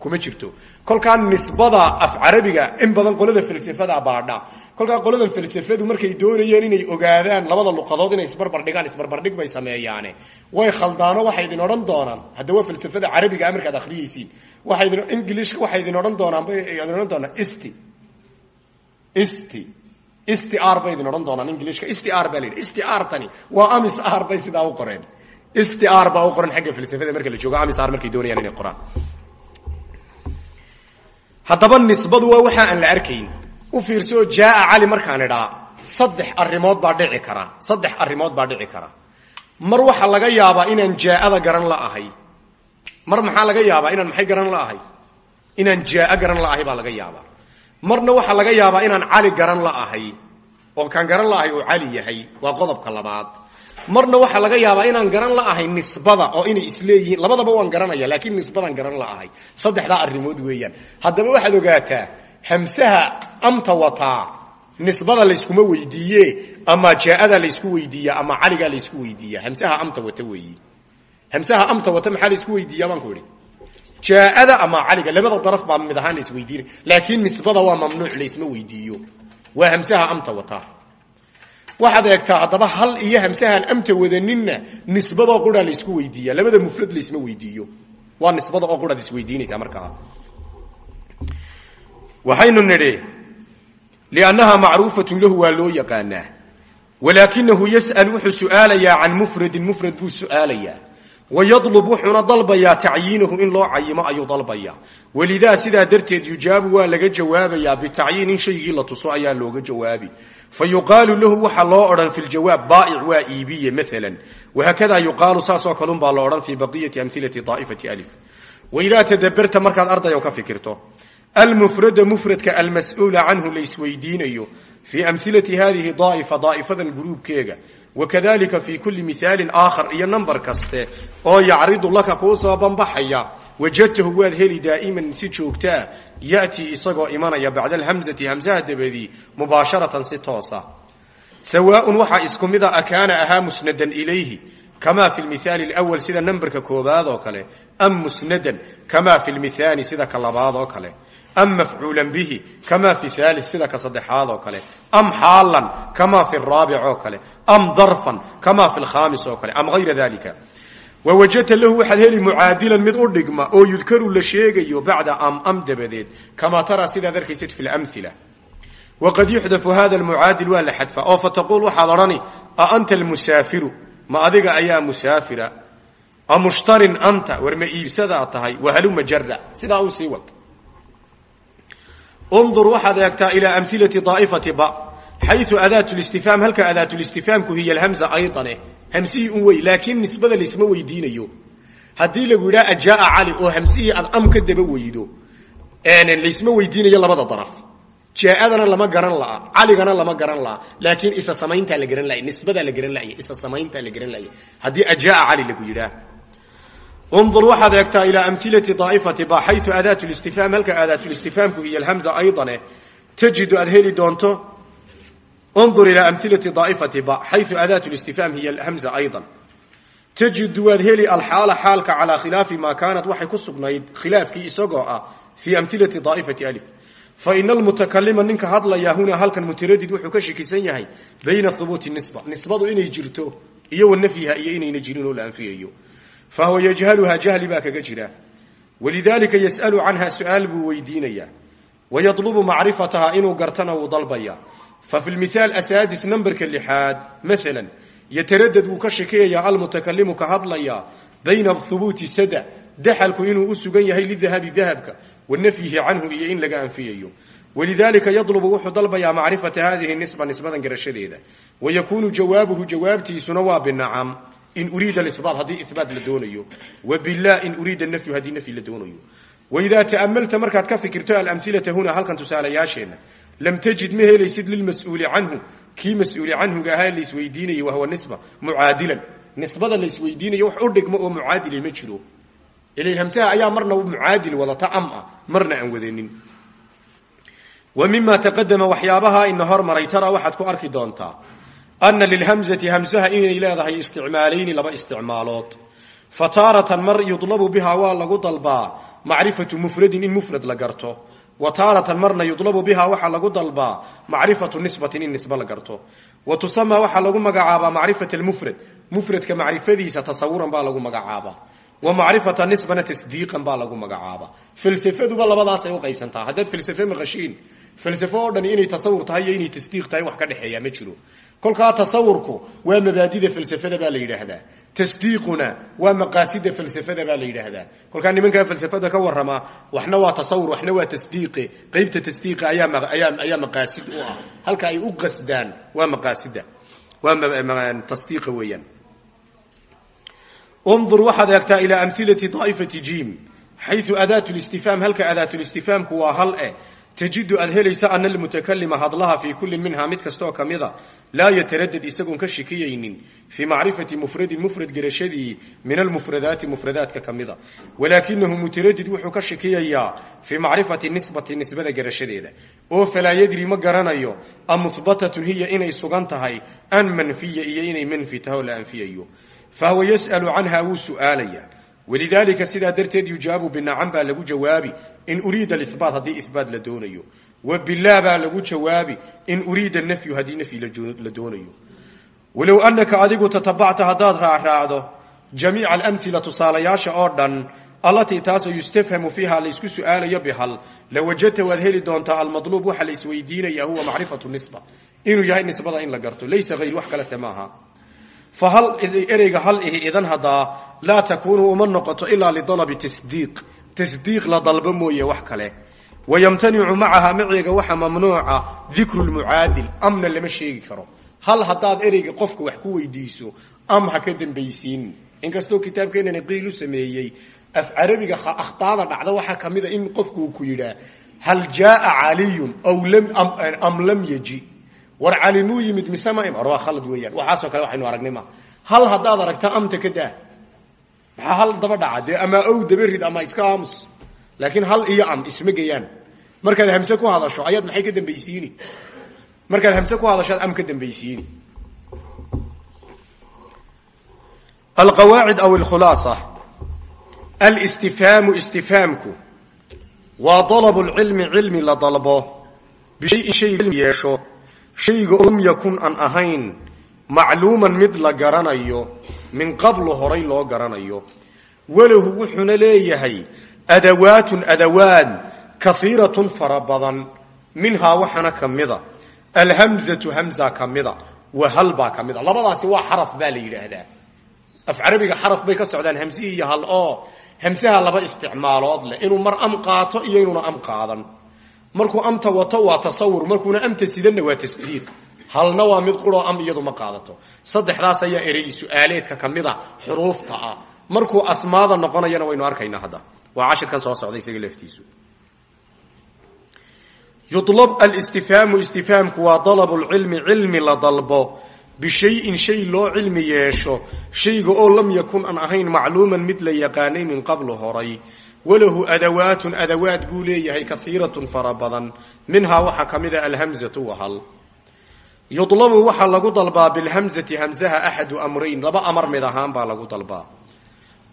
S1: kuma jirto. Kolkaa nisbada af carabiga in badan qolada falsafada baadha. Kolkaa qoladan falsafadu markay doonayeen inay ogaadaan labada luqadood inay isbarbardhigaan isbarbardhig bay sameeyaane. Way khaldaano waxay idin odhan doonaan. Hadda waa falsafada carabiga markaad akhriyeysiin waxay idin ingilishka waxay idin odhan doonaan idin odhan doonaan. Isti. Isti. Istr bay idin odhan doonaan ingilishka istr baa la yidhi. Istr tani amis r sidaa u qoreen. Istr baa u qoran xagga falsafada marka la joogo. Amisr markay doonayaan inay qoraan haddaba nisbadu waa waxa aan la arkayn. U fiirsoo jaaa cali markaan idhaa saddex arrimood baa dhici kara saddex arrimood baa dhici kara. Mar waxaa laga yaabaa inaan jaaada garan la ahay. Mar maxaa laga yaabaa inaan maxay garan la ahay? Inaan jaaa garan la ahay baa laga yaabaa. Marna waxaa laga yaabaa inaan cali garan la ahay. Oo kaan garan la ahay uu cali yahay waa qodobka labaad marna waxaa laga yaabaa inaan garan la ahay nisbada oo inay isleeyihiin labadaba waan garanaya laakiin nisbadan garan la ahay. Saddexdaa arrimood weeyaan. Haddaba waxaad ogaataa hamsaha amta wataa nisbada layskuma weydiiye ama jaaada laysku weydiiya ama caligaa laysku weydiiya. Hamsaha amta wata weeyi. Hamsaha amta wata maxaa laysku weydiiya baan ku idhi? Ama caliga labada daraf baa mid ahaan laisweydiinay laakiin nisbada waa mamnuuc laysma weydiiyo. Waa hamsaha amta wataa waxaad eegtaa haddaba hal iyo hamsahaan amta wadaninna nisbadoo quraa laysku weydiiya. Labada mufrad laysma weydiiyo. Waa nisbada oo quraad isweydiinaysaa markaa waxaynu nidhi liannaha macruufatun lahu waa loo yaqaanaa. Walaakinahu yas'al wuxuu su'aalayaa can mufradin. Mufrad buu su'aalayaa. Wayadlub wuxuuna dalbayaa tacyiinahu in loo cayimo ayuu dalbayaa. Walidaa sidaa darteed yujaabu waa laga jawaabayaa. Bitacyiin in shaygii la tuso ayaa looga jawaabi fa yuqaalu lahu waxaa loo odhan fi ljawaab baa'ic waa iibiye maalan wahakadaa yuqaalu saasoo kalun baa loo odhan fii baqiyati amhilati daa'ifati alif waidaa tadabarta markaad ardayow ka fikirto almufrada mufradka almas'uula canhu laysweydiinayo fii amhilati hadihi daa'ifa daa'ifadan guruubkeega wakadalika fi kuli mihaalin aakhar iyo namber kaste oo yacridu laka kuu soo banbaxaya wajadtahu waad heli daa'iman si joogtaa ya'tii isagoo imanaya bacda alhamzati hamsaha dabadii mubaasharatan si toosa. Sawaaun waxaa isku mida akaana ahaa musnadan ilayhi kama fi lmithaali alawal sida namberka koobaad oo kale. Am musnadan kama fi lmithaani sida ka labaad oo kale. Am mafcuulan bihi kama fi haali sida ka saddexaad oo kale. Am xaalan kama fi raabic oo kale. Am darfan kama fi lkhamis oo kale. Am hayra dalika wawajadta lahu waxaad heli mucaadilan mid u dhigma oo yudkaru la sheegayo bacda am am dabadeed kamaa taraa sidaad arkaysid fi lamila waqad yuxdafu hada lmucaadil waa la xadfa oo fataquul waxaad odhani a anta almusaafiru ma adiga ayaa musaafira a mushtarin anta war ma iibsadaa tahay wahaluma jara sidaa uu sii wad undur waxaad eegtaa ilaa amhilati daa'ifati ba xayu adaat listifhaam halka adaat listifhaamku hiya alhamza aydane hamsihii un wey laakiin nisbada laysma weydiinayo. Haddii lagu yidhaha ajaaa cali oo hamsihii aad am ka daba weydo laysma weydiinayo labada daraf. Jaaadana lama garan la'a caligana lama garan la'a laakiin isa samayntaa la garan laya nisbadaa la garan laya isa samayntaa la garan laya haddii ajaaa cali lagu yidhaah undur waxaad eegtaa ilaa amhilati daa'ifati ba xayu adaat listifhaam halka adaat listifhaamku hiya alhamza aydane tajidu aad heli doonto undur ilaa amhilati daa'ifati ba xayu adaat listifhaam hiya alhamza aydan tajidu waad heli alxaala xaalka calaa khilaafi maa kaanat waxay ku sugnayd khilaafkii isagoo ah fii amhilati daa'ifati alif faina almutakalima ninka hadlaya hunaa halkan mutaradid wuxuu ka shakisan yahay bayna hubuuti nisba nisbadu inay jirto iyo wa nafyiha iyo inayna jirin oo la anfiyayo fahuwa yajhaluhaa jahli baa kaga jira walidaalika yas'alu canha su'aal buu weydiinayaa wayadlubu macrifataha inuu gartana wuu dalbayaa fa fi lmithaal asaadis namberka lixaad maalan yataradad wuu ka shakeeyayaa almutakalimu ka hadlayaa bayna hubuuti sada daxalku inuu u sugan yahay lidahabi dahabka wa nafyihi canhu iyo in laga anfiyayo. Walidaalika yadlubu wuxuu dalbayaa macrifata hadihi nisba nisbadan garashadeeda. Wayakuunu jawaabuhu jawaabtiisuna waa binacam in uriida ibaat haddii ibaat la doonayo. Wa bilah in uriida nafyu haddii nafyi la doonayo. Waidaa ta'amalta markaad ka fikirto alamhilata huna halkan tusaalayaasheenna lam tajid ma helaysid lilmas-uuli canhu kii mas'uuli canhuga ahaa laisweydiinayay wahuwa nisba mucaadilan nisbada laisweydiinayo wax u dhigmo oo mucaadili ma jiro ilan hamsaha ayaa marna mucaadil wadata am ah marna aan wadanin wa mima taqadama waxyaabaha ina hormaray tara waxaad ku arki doontaa ana lilhamzati hamsaha inay leedahay isticmaalayni laba isticmaalood fa taaratan mar yudlabu bihaa waa lagu dalbaa macrifatu mufradin in mufrad la garto wa taaratan marna yudlabu bihaa waxaa lagu dalbaa macrifatu nisbatin in nisbe la garto. Wa tusamaa waxaa lagu magacaabaa macrifat almufrad mufradka macrifadiisa tasawuran baa lagu magacaabaa wa macrifata nisbana tasdiiqan baa lagu magacaabaa falsafaduba labadaasay u qaybsantaa. Haddaad falsafe maqashiin falsafo oo dhan inay tasawur tahay iyo inay tasdiiq tahay wax ka dhexeeya ma jiro. Kolkaa tasawurku waa mabaadida falsafada baa la yidhaahdaa. Tasdiiquna waa maqaasida falsafada baa la yidhaahdaa. Kolkaa nimankaa falsafada ka warrama waxna waa tasawur waxna waa tasdiiqe. Qeybta tasdiiqa ayaa ayaa ayaa maqaasid u ah. Halka ay u qasdaan waa maqaasida. Waa tasdiiqa weeyaan. Undur waxaad eegtaa ilaa amhilati daa'ifati jim xayu adaat listifhaam halka adaat listifhaamku waa hal eh tajidu aad helaysa ana almutakalima hadlaha fii kullin minhaa mid kastaoo ka mida laa yataradad isagoon ka shikiyaynin fii macrifati mufradin mufrad gerashadii min almufradaati mufradaadka ka mida. Walaakinahu mutaradid wuxuu ka shikiyayaa fii macrifati nisbati nisbada gerashadeeda oo falaa yadri ma garanayo a muhbatatun hiya inay sugan tahay an manfiya iyo inay manfi tahay oo la anfiyayo. Fahuwa yas'alu canha wuu su'aalaya. Walidaalika sidaa darteed yujaabu binacam baa lagu jawaabi in uriida ihbaat haddii ihbaat la doonayo. Wa bilah baa lagu jawaabi in uriida nafyu haddii nafyi la doonayo. Walow anaka adigu tatabacta haddaad raacraacdo jamiica alamhila tusaalayaasha oo dhan allatii taasoo yustafhamu fiiha laysku su'aalayo bihal lawajadta waad heli doontaa almadluub waxa la isweydiinaya huwa macrifatu nisba. Inuu yahay nisbada in la garto laysa hayr wax kalese maaha. Fa hal ereyga hal ihi idan haddaa laa takuunu uma noqoto ilaa lidalabi tasdiiq tasdiiq la dalbo mooye wax kale. Wayamtanicu macaha maceega waxa mamnuuca dikru lmucaadil amna lama sheegi karo. Hal haddaad ereyga qofka wax ku weydiiso am ha ka dambaysiin? Inkastoo kitaabkeenana qiil u sameeyey af carabiga akhtaada dhacda waxaa ka mida in qofku uu ku yidhaa hal jaaa caliyun am lam yaji? War cali yimid mise ma waa khalad weeyaan. Waxaasoo kale waxaynu aragnay ma. Hal haddaad aragta amta ka maxaa hal daba dhaca dee ama ow daba rid ama iska aamus? Laakiin hal iyo am isma geyaan markaad hamse ku hadasho ayaad maxay ka dambaysiini? Markaad hamse ku hadasho ad am ka dambaysiini. Alqawaacid aw alkhulaasa. Alistifhaamu istifhaamku. Waa dalab lcilmi cilmi la dalbo. Bishayin shay yeesho. Shayga lam yakun aan ahayn macluuman mid la garanayo min qablu horay loo garanayo. Walahu wuxuuna leeyahay adawaatun adawaad kaiiratun fara badan minhaa waxaana ka mida. Alhamzatu hamza ka mida wa hal baa ka labadaasi waa xaraf baa la yidhaahdaa. Af carabiga xaraf bay ka socdaan hamsihii iyo hal oo hamsaha laba isticmaalood leh inuu mar am qaato iyo inuuna am qaadan. Markuu amta wato waa tasawur markuuna amta sidanna waa tasdiiq halna waa mid quroo am iyadu ma qaadato. Saddexdaas ayaa erey su'aaleedka ka mid a xuruufta ah. Markuu asmaada noqonayana waynu arkaynaa hadda. Waa cashirkan soo socda isaga laftiisu. Yulab alistifhaamu istifhaamku waa dalabu lcilmi cilmi la dalbo. Bishayin shay loo cilmi yeesho. Shayga oo lam yakun aan ahayn macluuman mid la yaqaanay min qablu horay. Walahu adawaatun adawaad buu leeyahay kaiiratun fara badan. Minhaa waxaa ka wahal yulabu waxaa lagu dalbaa bilhamzati hamzaha axadu amrayn. Laba amar mid ahaan baa lagu dalbaa.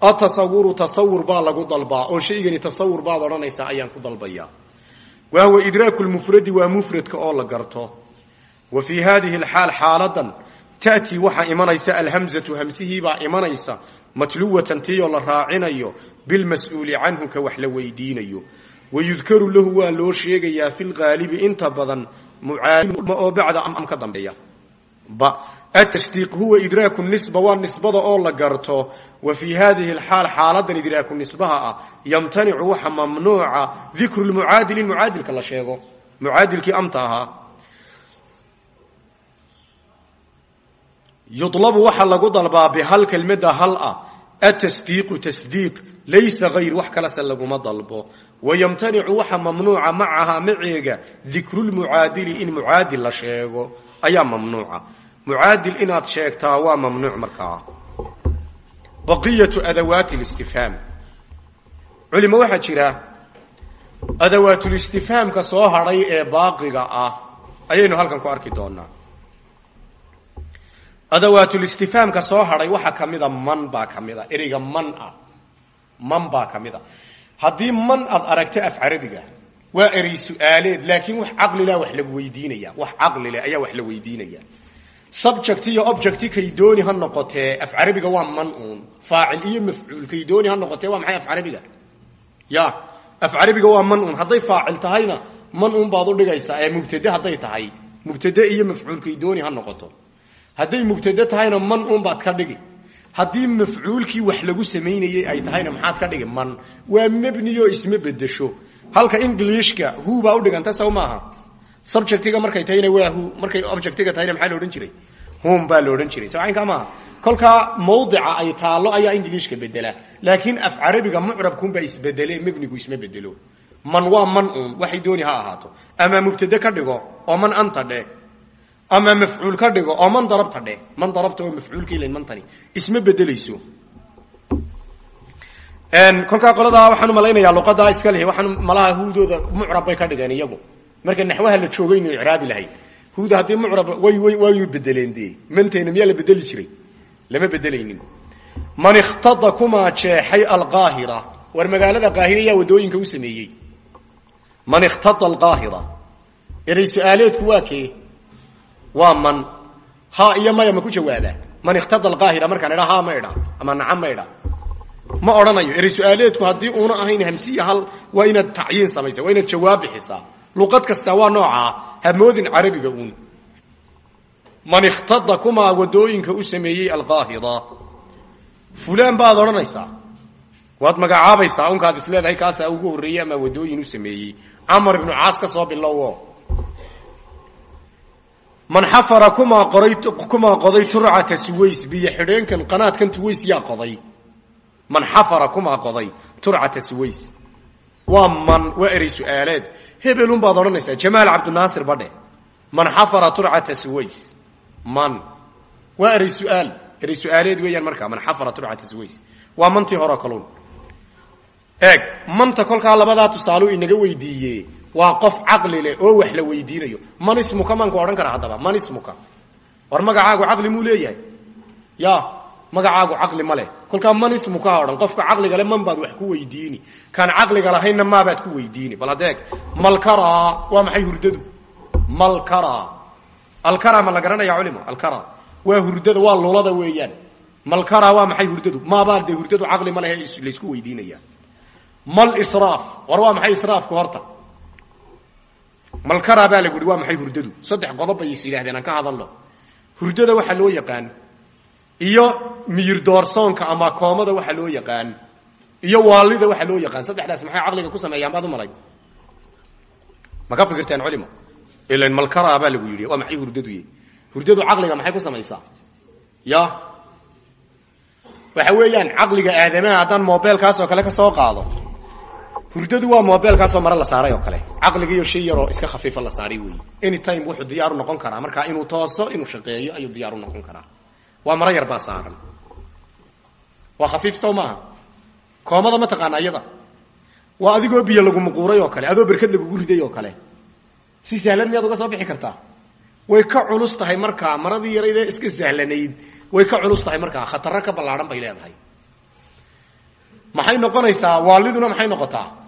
S1: Atasawuru tasawur baa lagu dalbaa. Oo shaygani tasawur baad odhanaysaa ayaan ku dalbayaa. Wa huwa idraaku lmufradi waa mufradka oo la garto. Wa fii hadihi alxaal xaaladan ta'tii waxaa imanaysa alhamzatu hamsihiibaa imanaysa matluwatan tiioo la raacinayo bilmas-uuli canhu ka wax la weydiinayo. Wayudkaru lahu waa loo sheegayaa fi lgaalibi inta badan oo bacda am ka dambeeya. Ba atasdiiq huwa idraaku nisba waa nisbada oo la garto. Wa fii hadihi alxaal xaaladan idraaku nisbaha ah yamtanicu waxa mamnuuca dikru lmucaadili mucaadilka la sheego. Mucaadilkii amta ahaa. Yulabu waxaa lagu dalbaa bihal kelmada hal ah atasdiiqu tasdiiq laysa hayr wax kalese laguma dalbo wayamtanicu waxa mamnuuca macaha maceega dikrulmucaadili in mucaadil la sheego ayaa mamnuuca mucaadil inaad sheegtaa waa mamnuuc markaa baqiyatu adawaati listifhaam culimo waxaa jira adawaatulistifhaamka soo hadhay ee baaqiga ah ayaynu halkan ku arki doonaa adawaatulistifaamka soo hadhay waxaa ka mida man baa ka mid a ereyga man ah man baa ka mid a. Haddii man aad aragto af carabiga waa erey su'aaleed laakiin wax caqlileh wax la weydiinaya. Wax caqlileh ayaa wax la weydiinaya. Subject iyo object kay dooni ha noqotee af carabiga waa man uun. Faacil iyo mafcuul kay dooni ha noqotee waa maxay af carabiga? Ya af carabiga waa man uun. Hadday faacil tahayna man uun baad udhigaysaa ee mubtade hadday tahay. Mubtade iyo mafcuul kay dooni ha noqoto. Hadday mubtade tahayna man uun baad ka dhigi haddii mafcuulkii wax lagu samaynayey ay tahayna maxaad ka dhigi man. Waa mebniyo isma bedesho halka englishka hu baa udhiganta saw maaha? Subjectiga markay tahayna waa hu markay objectiga tahayna maxaa la odhan jiray? Hum baa la odhan jiray? Socaynkaa maaha? Kolkaa ay taallo ayaa englishka bedela laakiin af carabiga mucrabkunbaa isbedele mebnigu isma bedelo man waa man uun. Dooni ha ahaato. Ama mubtade ka dhigo oo man anta dhe ama mafcuul ka dhigo oo man darabta dhe man darabta oo mafcuulka ilan mantani isma bedelayso. Kolkaa qoladaa waxaan umalaynayaa luqadaa iska leh waxaan malaha huudooda mucrab bay ka dhigeen iyagu. Marka naxwaha la joogay inuu icraabi lahay. Huuda haddii mucrab way way way bedeleen dee. Manteena miyaa la bedeli jiray. Lama bedelaynin. Man ikhtada kumaa jeexay alqaahira. War magaalada qaahira yaa waddooyinka u sameeyey. Man ikhtada alqaahira erey su'aaleedku waa kee waa man. Ha iyo maya ma ku jawaabaa man ikhtada alqaahira markaan idha ha ma idha ama nacam ma idha. Ma odhanayo erey su'aaleedku haddii uuna ahayn hamsiya hal waa inaad tacyiin samaysa waa inaad jawaab bixisaa. Luqad kasta waa noocaa hamoodin carabiga uun. Man ikhtada kumaa waddooyinka u sameeyey alqaahira. Fulaan baad odhanaysaa. Waad magacaabaysaa unkaad is leedahay kaasaa ugu horreeyey ama wadooyin u sameeyey. Camar ibnu caas ka soo bilowo man xafara kumaa qoday turcata suways biyo xidheenkan qanaadkan tuways yaa qoday. Man xafara kumaa qoday turcata suways. Waa man waa erey su'aaleed. Hebelun baad odhanaysaa jamaal cabdinaasir badhe man xafara turcata suways. Man. Waa erey su'aal. Erey su'aaleed weeyaan markaa man xafara turcata suways. Waa mantii hore kalun eeg manta kolkaa labadaa tusaaluu inaga weydiiye waa qof caqli leh oo wax la weydiinayo. Man ismuka maanku odhan kara haddaba man ismuka war magacaagu caqli muu leeyahay? Ya magacaagu caqli ma leh. Man ismuka ha odhan qofka caqliga le man baad wax ku weydiini. Kaan caqliga lahaynna maabaad ku weydiini. Bal hadeeg malkara waa maxay hurdadu? Malkara. Alkara ma la garanaya culimo? Alkara. Waa hurdada waa lulada weeyaan. Malkara waa maxay hurdadu? Maabaad dee hurdadu caqli ma lehe laysku weydiinaya mal israaf. War waa maxay israafku horta malkara baa lagu yihi waa maxay hurdadu? Saddex qodob bay is yidhahdeen aan ka hadalno. Hurdada waxaa loo yaqaan iyo miyir doorsoonka ama koomada waxaa loo yaqaan iyo waalida waxaa loo yaqaan. Saddexdaas maxay caqliga ku sameeyaan baad u malay ma ka fikirteen culimo? Ilan malkara baa lagu yidhi waa maxay hurdadu hurdadu caqliga maxay ku samaysaa? Ya? Waxa weeyaan caqliga aadamaha haddaan mobeelkaasoo kale ka soo qaado hurdadu waa mobeelkaasoo mare la saaray oo kale. Caqligiiyo shay yaroo iska khafiifa la saaray weeye anytime wuxuu diyaaru noqon karaa markaa inuu tooso inuu shaqeeyo ayuu diyaaru noqon karaa. Waa maro yar baa saaran. Waa khafiif sow koomada ma taqaana iyada waa adigoo biyo lagu muquuray oo kale adoo berkad lagugu riday oo kale. Si sahlan miyaad uga soo bixi kartaa? Way ka culus tahay markaa maradii yaraydee iska sahlanayd. Way ka culus tahay markaa khataro ka ballaadhan bay leedahay. Maxay noqonaysaa waaliduna maxay noqotaa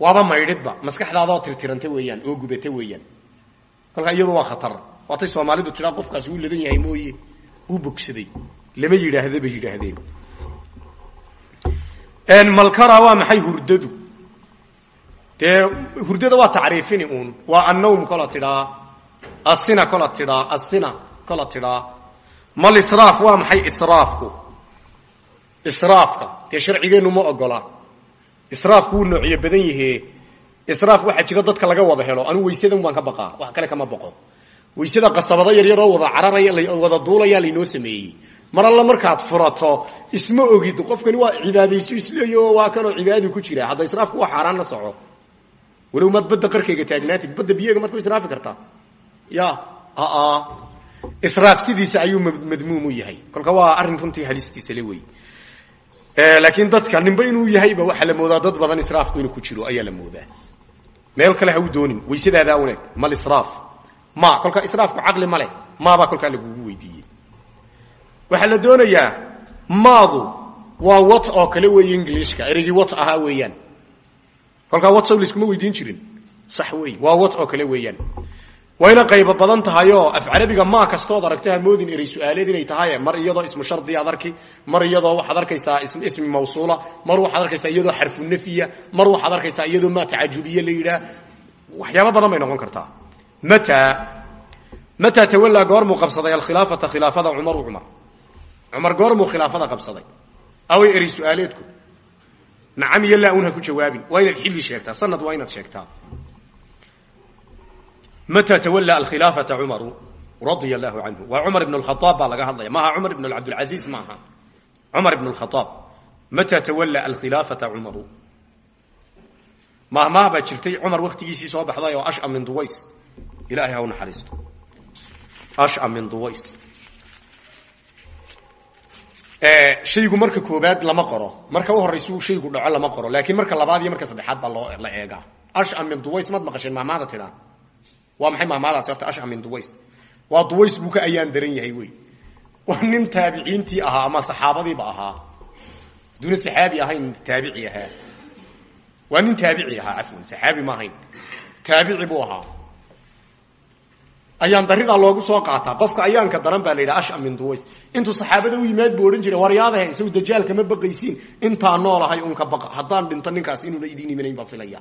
S1: waaba maydhidba maskaxdaadaoo tirtiranta weeyaan oo gubata weeyaan. Kolkaa iyadu waa khatar. Waatay soomaalidu tiraa qofkaas wuu ladan yahay mooye. Wuu bogsaday. Lama yidhaahda bay yidhaahdeen. Malkara waa maxay hurdadu? Dee hurdada waa tacriifini uun. Waa annawm kola tidhaa asina kola tidhaa asina kola tidhaa. Mal israaf waa maxay israafku? Israafka. Dee sharcigeennu ma ogola israafku wuu noociyo badan yahe israaf waxaa jira dadka laga wada helo. Anigu waysadan baan ka baqaa. Wax kale kama baqo waysada qasabado yaryaroo wada cararaya wada duulaya laynoo sameeyey. Mar alla markaad furato isma ogid qofkani waa cibaadayso isleeyo waa kanoo cibaadadu ku jira. Hadda israafku waa xaaraan la soco. Walow maad badda qarkayga taagnaatid badda biyaga maad ku israafi kartaa? Ya aa israaf sidiisa ayuu madmuumu yahay. Kolka waa arrin runtii halistiisa le wey laakiin dadka ninba inuu yahayba waxaa la moodaa dad badan israafku inuu ku jiro ayaa la moodaa. Meel kale ha u doonin waysadaada uneeg mal israaf. Ma kolka israafku caqli ma leh maabaa kolkaa lagugu weydiiyey. Waxaa la doonayaa maadu waa wat oo kale weeye ingiliishka ereygii wat ahaa weeyaan. Kolkaa wat sow layskuma weydiin jirin sax wey waa wat oo kale weeyaan wayna qaybo badan tahay oo af carabiga maa kastood aragto hamoodin erey su'aaleed inay tahay. Mar iyadoo ismu shardi aad arki mar iyadoo waxaad arkaysaa ismi mawsuula mar waxaad arkaysaa iyadoo xarfu nafya mar waxaad arkaysaa iyadoo maa tacajubiye la yidhaah. Waxyaabo badan bay noqon kartaa. Mata mataa tawallaa goormuu qabsaday? Alkhilaafata khilaafada cumaru cumar. Cumar goormuu khilaafada qabsaday. Away erey su'aaleedku. Nacam iyo laa un ha ku jawaabin. Waa inaad xilli sheegtaa sanad waa inaad sheegtaa mata twalى alkhilaafaةa cumaru radia allahu canhu waa cumar ibn اkhaaab baa laga hadlaya maaha cumar ibn cabdilcaziiz maaha cumar ibn اkhaaab mata tawalى alkhilaafaةa cumaru mahmaha baa jirtay cumar waktigiisii soo baxday oo asha min duways ilahay ha u naxariisto asha min duways shaygu marka koobaad lama qoro marka u horaysu shaygu dhaco lama qoro laakiin marka labaad iyo marka saddexaad baa loo la eegaa asha min duways maad maqasheen mahmahada tidhaa waa maxay mahmaadaasi horta asha min duways? Waa duways buu ka ayaan daran yahay wey. Waa nin taabiciintii ahaa ama saxaabadiiba ahaa. Duuna saxaabi ahayn taabici ahaa. Waa nin taabici ahaa cafwan saxaabi ma ahayn. Taabici buu ahaa. Ayaan daridaa loogu soo qaataa. Qofka ayaanka daran baa la yidhaha asha min duways. Intuu saxaabada u yimaad buu odhan jiray waryaadahe isagu dajaalka ma baqaysiin. Intaa noolahay unka baqa. Haddaan dhinto ninkaas inuuna idiin imanayn baan filaya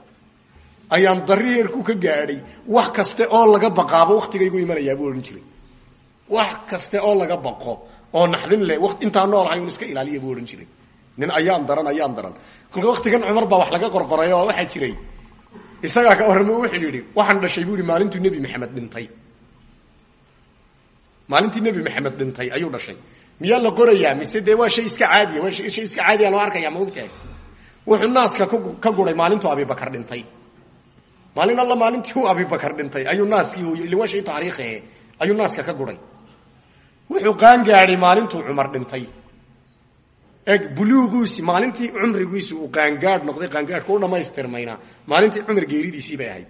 S1: ayaan dari heerku ka gaadhay. Wax kaste oo laga baqaabo waktigaygu imanayaa buu odhan jiray. Wax kaste oo laga baqo oo naxdin leh intaa noolahay un iska ilaaliya buu odhan jiray. Nin ayaan daran ayaan daran. Kolka waktigan cumar baa wax laga qorqoray oo waxaa jiray. Isagaa ka warramo wuxuu yidhi waxaan dhashay buu yihi maalintuu nebi dhintay. Maalintii nebi maxamed dhintay ayuu dhashay. Miyaa la qorayaa? Mise dee waa shay iska caadiya? Waa shay iska caadiya loo arkaya ma ogtahay? Wuxuu naaska ka guray maalintuu abibakar dhintay maalin alla maalintii uu abibakar dhintay ayuu naaskii shay taariikhe ayuu naaska ka guray. Wuxuu qaan gaadhay maalintuu cumar dhintay. Eg buluugiisi maalintii cumrigiisi uu qaangaadh noqday qaangaadhka u dhamaystirmayna maalintii cumar geeridiisii bay ahayd.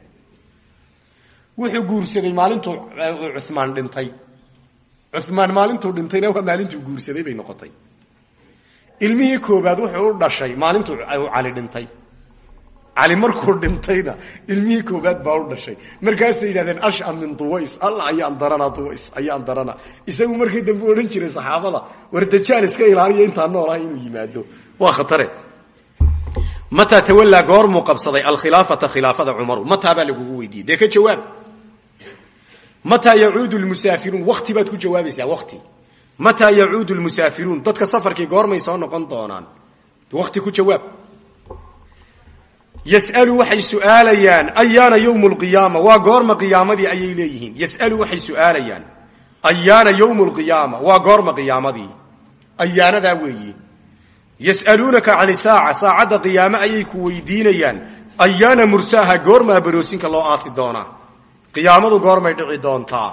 S1: Wuxuu guursaday maalintuu cumaan dhintay. Cumaan maalintuu dhintayna waa maalintuu guursaday bay noqotay. Ilmihii koobaad wuxuu u dhashay maalintuu cali dhintay cali markuu dhintayna ilmihii koobaad baa u dhashay. Markaasay yidhahdeen asha min duways. Alla ayaan darana duways ayaan darana. Isagu markii dambe odhan jiray saxaabada war dajaal iska ilaaliya intaa noolahay inuu yimaado. Waa khatare. Mataa tawallaa goormuu qabsaday? Alkhilaafata khilaafada cumaru. Mataa baa lagugu weydiiyey. Dee ka jawaab. Mataa yacuudu lmusaafiruun wakti baad ku jawaabaysaa wakti mataa yacuudu lmusaafiruun dadka safarkii goormay soo noqon doonaan. Wakti ku jawaab yasalu waxay su'aalayaan ayaana ywm lqiyaama waa goorma qiyaamadii ayay leeyihiin. Yasalu waxay su'aalayaan ayaana ywm lqiyaama waa goorma qiyaamadii ayaanadaa weeyi yas'aluunaka can saaca saacadda qiyaame ayay ku weydiinayaan. Ayaana mursaaha goormaa baroosinka loo aasi doonaa. Qiyaamadu goormay dhici doontaa.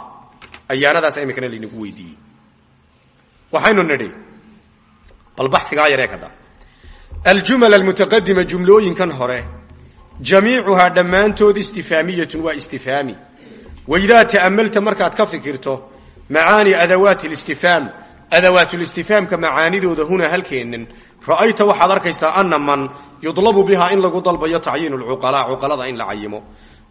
S1: Ayaanadaas imikana laynagu weydiiyey. Waxaynu nidhi bal baxigaa yaree kada aljumal almutaqadima jamiicuhaa dhammaantood istifaamiyatun waa istifaami. Waidaa ta'amalta markaad ka fikirto macaani adawaati listifhaam adawaatulistifaamka macaanidooda hunaa halkeennan ra'ayta waxaad arkaysaa ana man yudlabu bihaa in lagu dalbayo tacyiinu lcuqalaa cuqalada in la cayimo.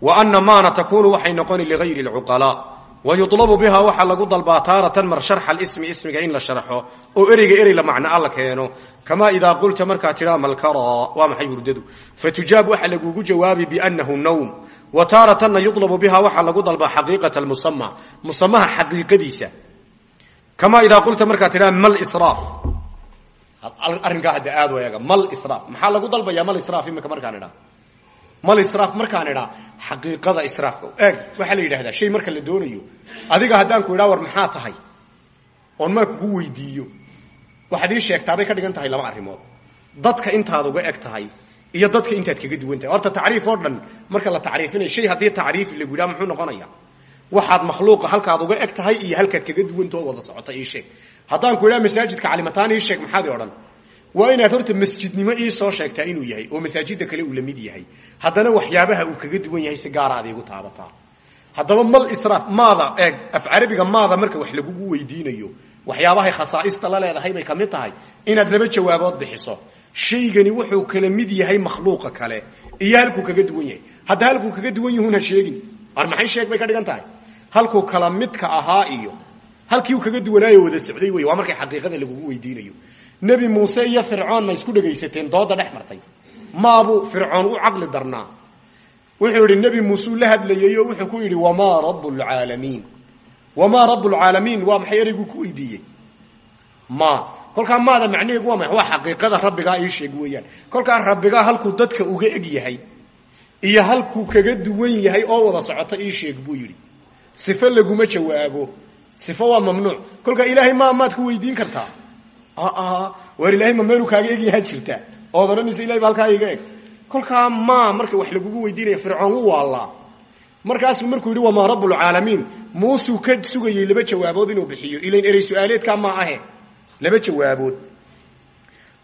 S1: Wa ana maana takuunu waxay noqoni ligayri lcuqalaa wa yudlabu bihaa waxaa lagu dalbaa taaratan mar sharxa alismi ismiga in la sharxo oo ereyga erey la macnaa la keeno kamaa idaa qulta markaa tidhaa malkara waa maxay hurdadu fatujaab waxaa lagugu jawaabi biannahu nawm wa taaratanna yudlabu bihaa waxaa lagu dalbaa xaqiiqata almusama musamaha xaqiiqadiisa kamaa idaa qulta markaa tidhaa mal israaf arrinkaa hadda aad eega mal israaf maxaa lagu dalbayaa mal israaf imika markaan idhaa mal israaf markaan idhaa xaqiiqada israafka eeg. Waxaa la yidhahdaa shay marka la doonayo adiga haddaan ku idhaa war maxaa tahay? Oon maa kugu weydiiyo. Waxaad ii sheegtaabay ka dhigan tahay laba arrimood. Dadka intaad uga eg tahay iyo dadka intaad kaga duwan tahay. Horta tacriif oo dhan marka la tacriifinayo shay haddii tacriif lagu yidhaha muxuu noqonaya waxaad makhluuqa halkaad uga eg tahay iyo halkaad kaga duwantao wada socota ii sheeg. Haddaan ku idhaha masaajidka calimataan ii sheeg maxaad i odhan waa inaad horta masjidnimo ii soo sheegtaa inuu yahay oo masaajida kale uu la mid yahay. Haddana waxyaabaha uu kaga duwan yahay si gaara ad iigu taabataa. Haddaba mal israaf maada eeg af carabiga maada marka wax lagugu weydiinayo waxyaabahay khasaaista la leedahay bay ka mid tahay. Inaad laba jawaabood bixiso. Shaygani wuxuu kala mid yahay makhluuqa kale. Iyo halkuu kaga duwan yahay. Hadda halkuu kaga duwan yahuun ha sheegin. Ar maxay sheeg bay ka dhigan tahay? Halkuu kala midka ahaa iyo halkii uu kaga duwanaayo wada socday lagugu weydiinayo nebi muuse iyo fircoon ma isku dhegaysateen? Dooda dhex martay. Maabuu fircoon u caqli darnaa. Wuxuu yidhi nebi muuseu la hadlayey wuxuu ku yidhi wamaa rabu lcaalamiin wamaa rabu lcaalamiin waa maxay ereyguu ku weydiiyey? Ma. Kolkaa maada macnaheegu waa maxay waa xaqiiqada rabbigaa ii sheeg weeyaan. Kolkaa rabbigaa halkuu dadka uga eg yahay iyo halkuu kaga duwan yahay oo wada socota ii sheeg buu yidhi. Sifo laguma jawaabo sifo waa mamnuuc. Kolkaa ilaahay ma maad ku weydiin kartaa waar ilaahay ma meeluu kaaga egyahaa jirta. Ood odhanaysa ilahay ba halkaa iga eg ma marka wax lagugu weydiinaya fircoon u waallaa markaasuu markuu yidhi wamaa rabbulcaalamiin muusuu ka sugayey laba jawaabood inuu bixiyo. Ilayn erey su'aaleedkaa ma ahe. Laba jawaabood.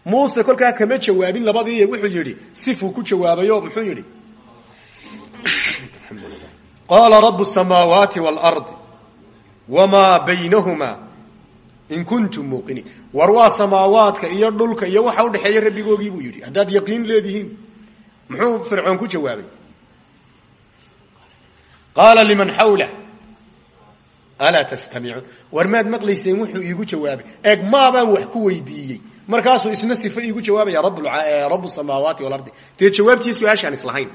S1: Muuse kolkaa kama jawaabin labadii wuxuu yidhi sifuu ku jawaabayo muxuu yidhi. Qaala rabu samaawaati waalardi wamaa baynahumaa in kuntum muuqiniin war waa samaawaadka iyo dhulka iyo waxa udhexeeya rabbigoogii buu yidhi. Haddaad yaqiin leedihiin muxuu fircoon ku jawaabay? Qaala liman xawlah alaa tastamicuun? War maad maqlayseen wuxuu iigu jawaabay. Eeg maabaan wax ku weydiiyey. Markaasuu isna sifo iigu jawaabaya rabu samaawaati walardi dee jawaabtii su'aashaan islahayn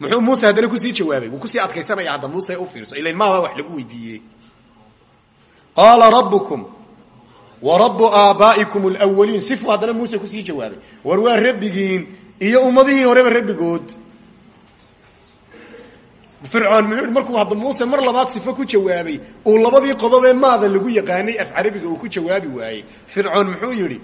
S1: muxuu muuse haddana ku sii jawaabay? Wuu ku sii adkaysanaya hadda muuse u fiirso. Ilan maabaa wax lagu weydiiyey qaala rabbukum wa rabu aabaa'ikum alwaliin sifuu haddana muuse ku sii jawaabay. War waa rabbigiin iyo ummadihii horeba rabbigood. Fircoon muxuu markuu hadda muuse mar labaad sifo ku jawaabay uu labadii qodob ee maada lagu yaqaanay af carabiga uu ku jawaabi waayey. Fircoon muxuu yidhi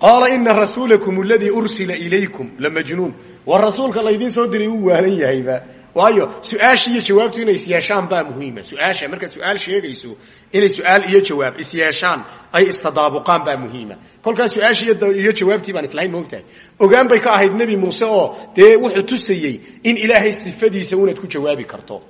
S1: qaala ina rasuulakum aladii ursila ilaykum lamajnuun war rasuulka laydiin soo diray uu waalan waayo su'aasha iyo jawaabtu inay isyeeshaan baa muhiima. Su'aasha markaad su'aal sheegayso inay su'aal iyo jawaab isyeeshaan ay istadaabuqaan baa muhiima. Kolkaas su'aasha iyo jawaabtii baan islahayn moogtahay ogaan bay ka ahayd nebi muuse oo dee wuxuu tusayey in ilaahay sifadiisa unaad ku jawaabi karto.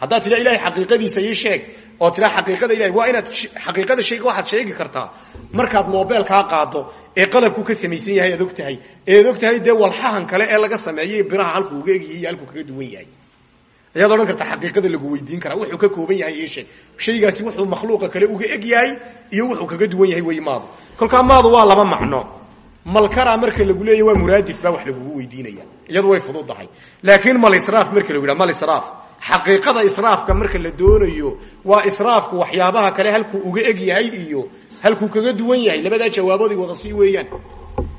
S1: Haddaad tidha ilahay xaqiiqadiisa ii sheeg oo tidha xaqiiqada ilahay waa inaad xaqiiqada shayga waxaad sheegi kartaa. Markaad mobeelkaa qaado ee qalabku ka samaysan yahay aad og tahay eead og tahay dee walxahan kale ee laga sameeyay biraha halkuu uga egyahay iyo halkuu kaga duwan yahay. Ayaad odhan karta xaqiiqada lagu weydiin karaa wuxuu ka kooban yahay ii sheeg shaygaasi wuxuu makhluuqa kale uga eg yahay iyo wuxuu kaga duwan yahay wey maadu. Kolkaa maadu waa laba macno. Malkara marka lagu leeya waa muraadif baa wax lagugu weydiinaya iyadu way fududahay. Laakiin malisraaf marka lagu yidhaha malisraaf xaqiiqada israafka marka la doonayo waa israafku waxyaabaha kale halkuu uga eg yahay iyo halkuu kaga duwan yahay. Labadaa jawaabood ay wada sii weeyaan.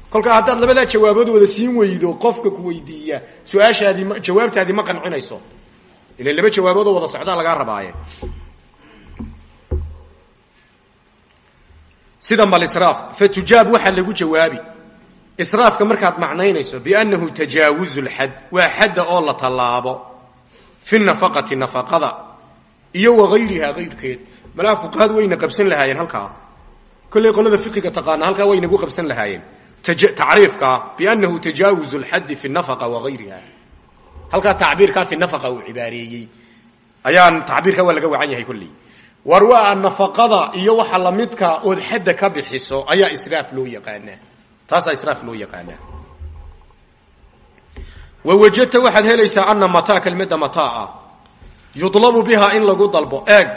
S1: Kolkaa haddaad labadaa jawaabood wada siin weydo qofka ku weydiiya su'aashaadii jawaabtaadii ma qancinayso. Ila laba jawaaboodoo wada socdaa lagaa rabaaye. Sida malisraaf fatujaab waxaa lagu jawaabi. Israafka markaad macnaynayso biannahu tajaawuzu lxad waa xadda oo la tallaabo fi nafaqati nafaqada iyo wagayriha kayrkeed malaa fuqahadu wayna qabsan lahaayeen halkaa. Kollay qolada fiqiga taqaana halkaa waynagu qabsan lahaayeen. Tacriifkaa biannahu tajaawuzu lxaddi fi nafaqa wagayriha halkaa tacbiirkaa fi nafaqa uu cibaareeyey. Ayaan tacbiirkaa waa laga wacan yahay kolley. War waa nafaqada iyo waxa lamidka ood xadda ka bixiso ayaa israaf loo yaqaanaa. Taasaa israaf loo yaqaanaa wawajadta waxaad helaysaa ana mataa kelmadda mataa yudlabu bihaa in lagu dalbo. Eeg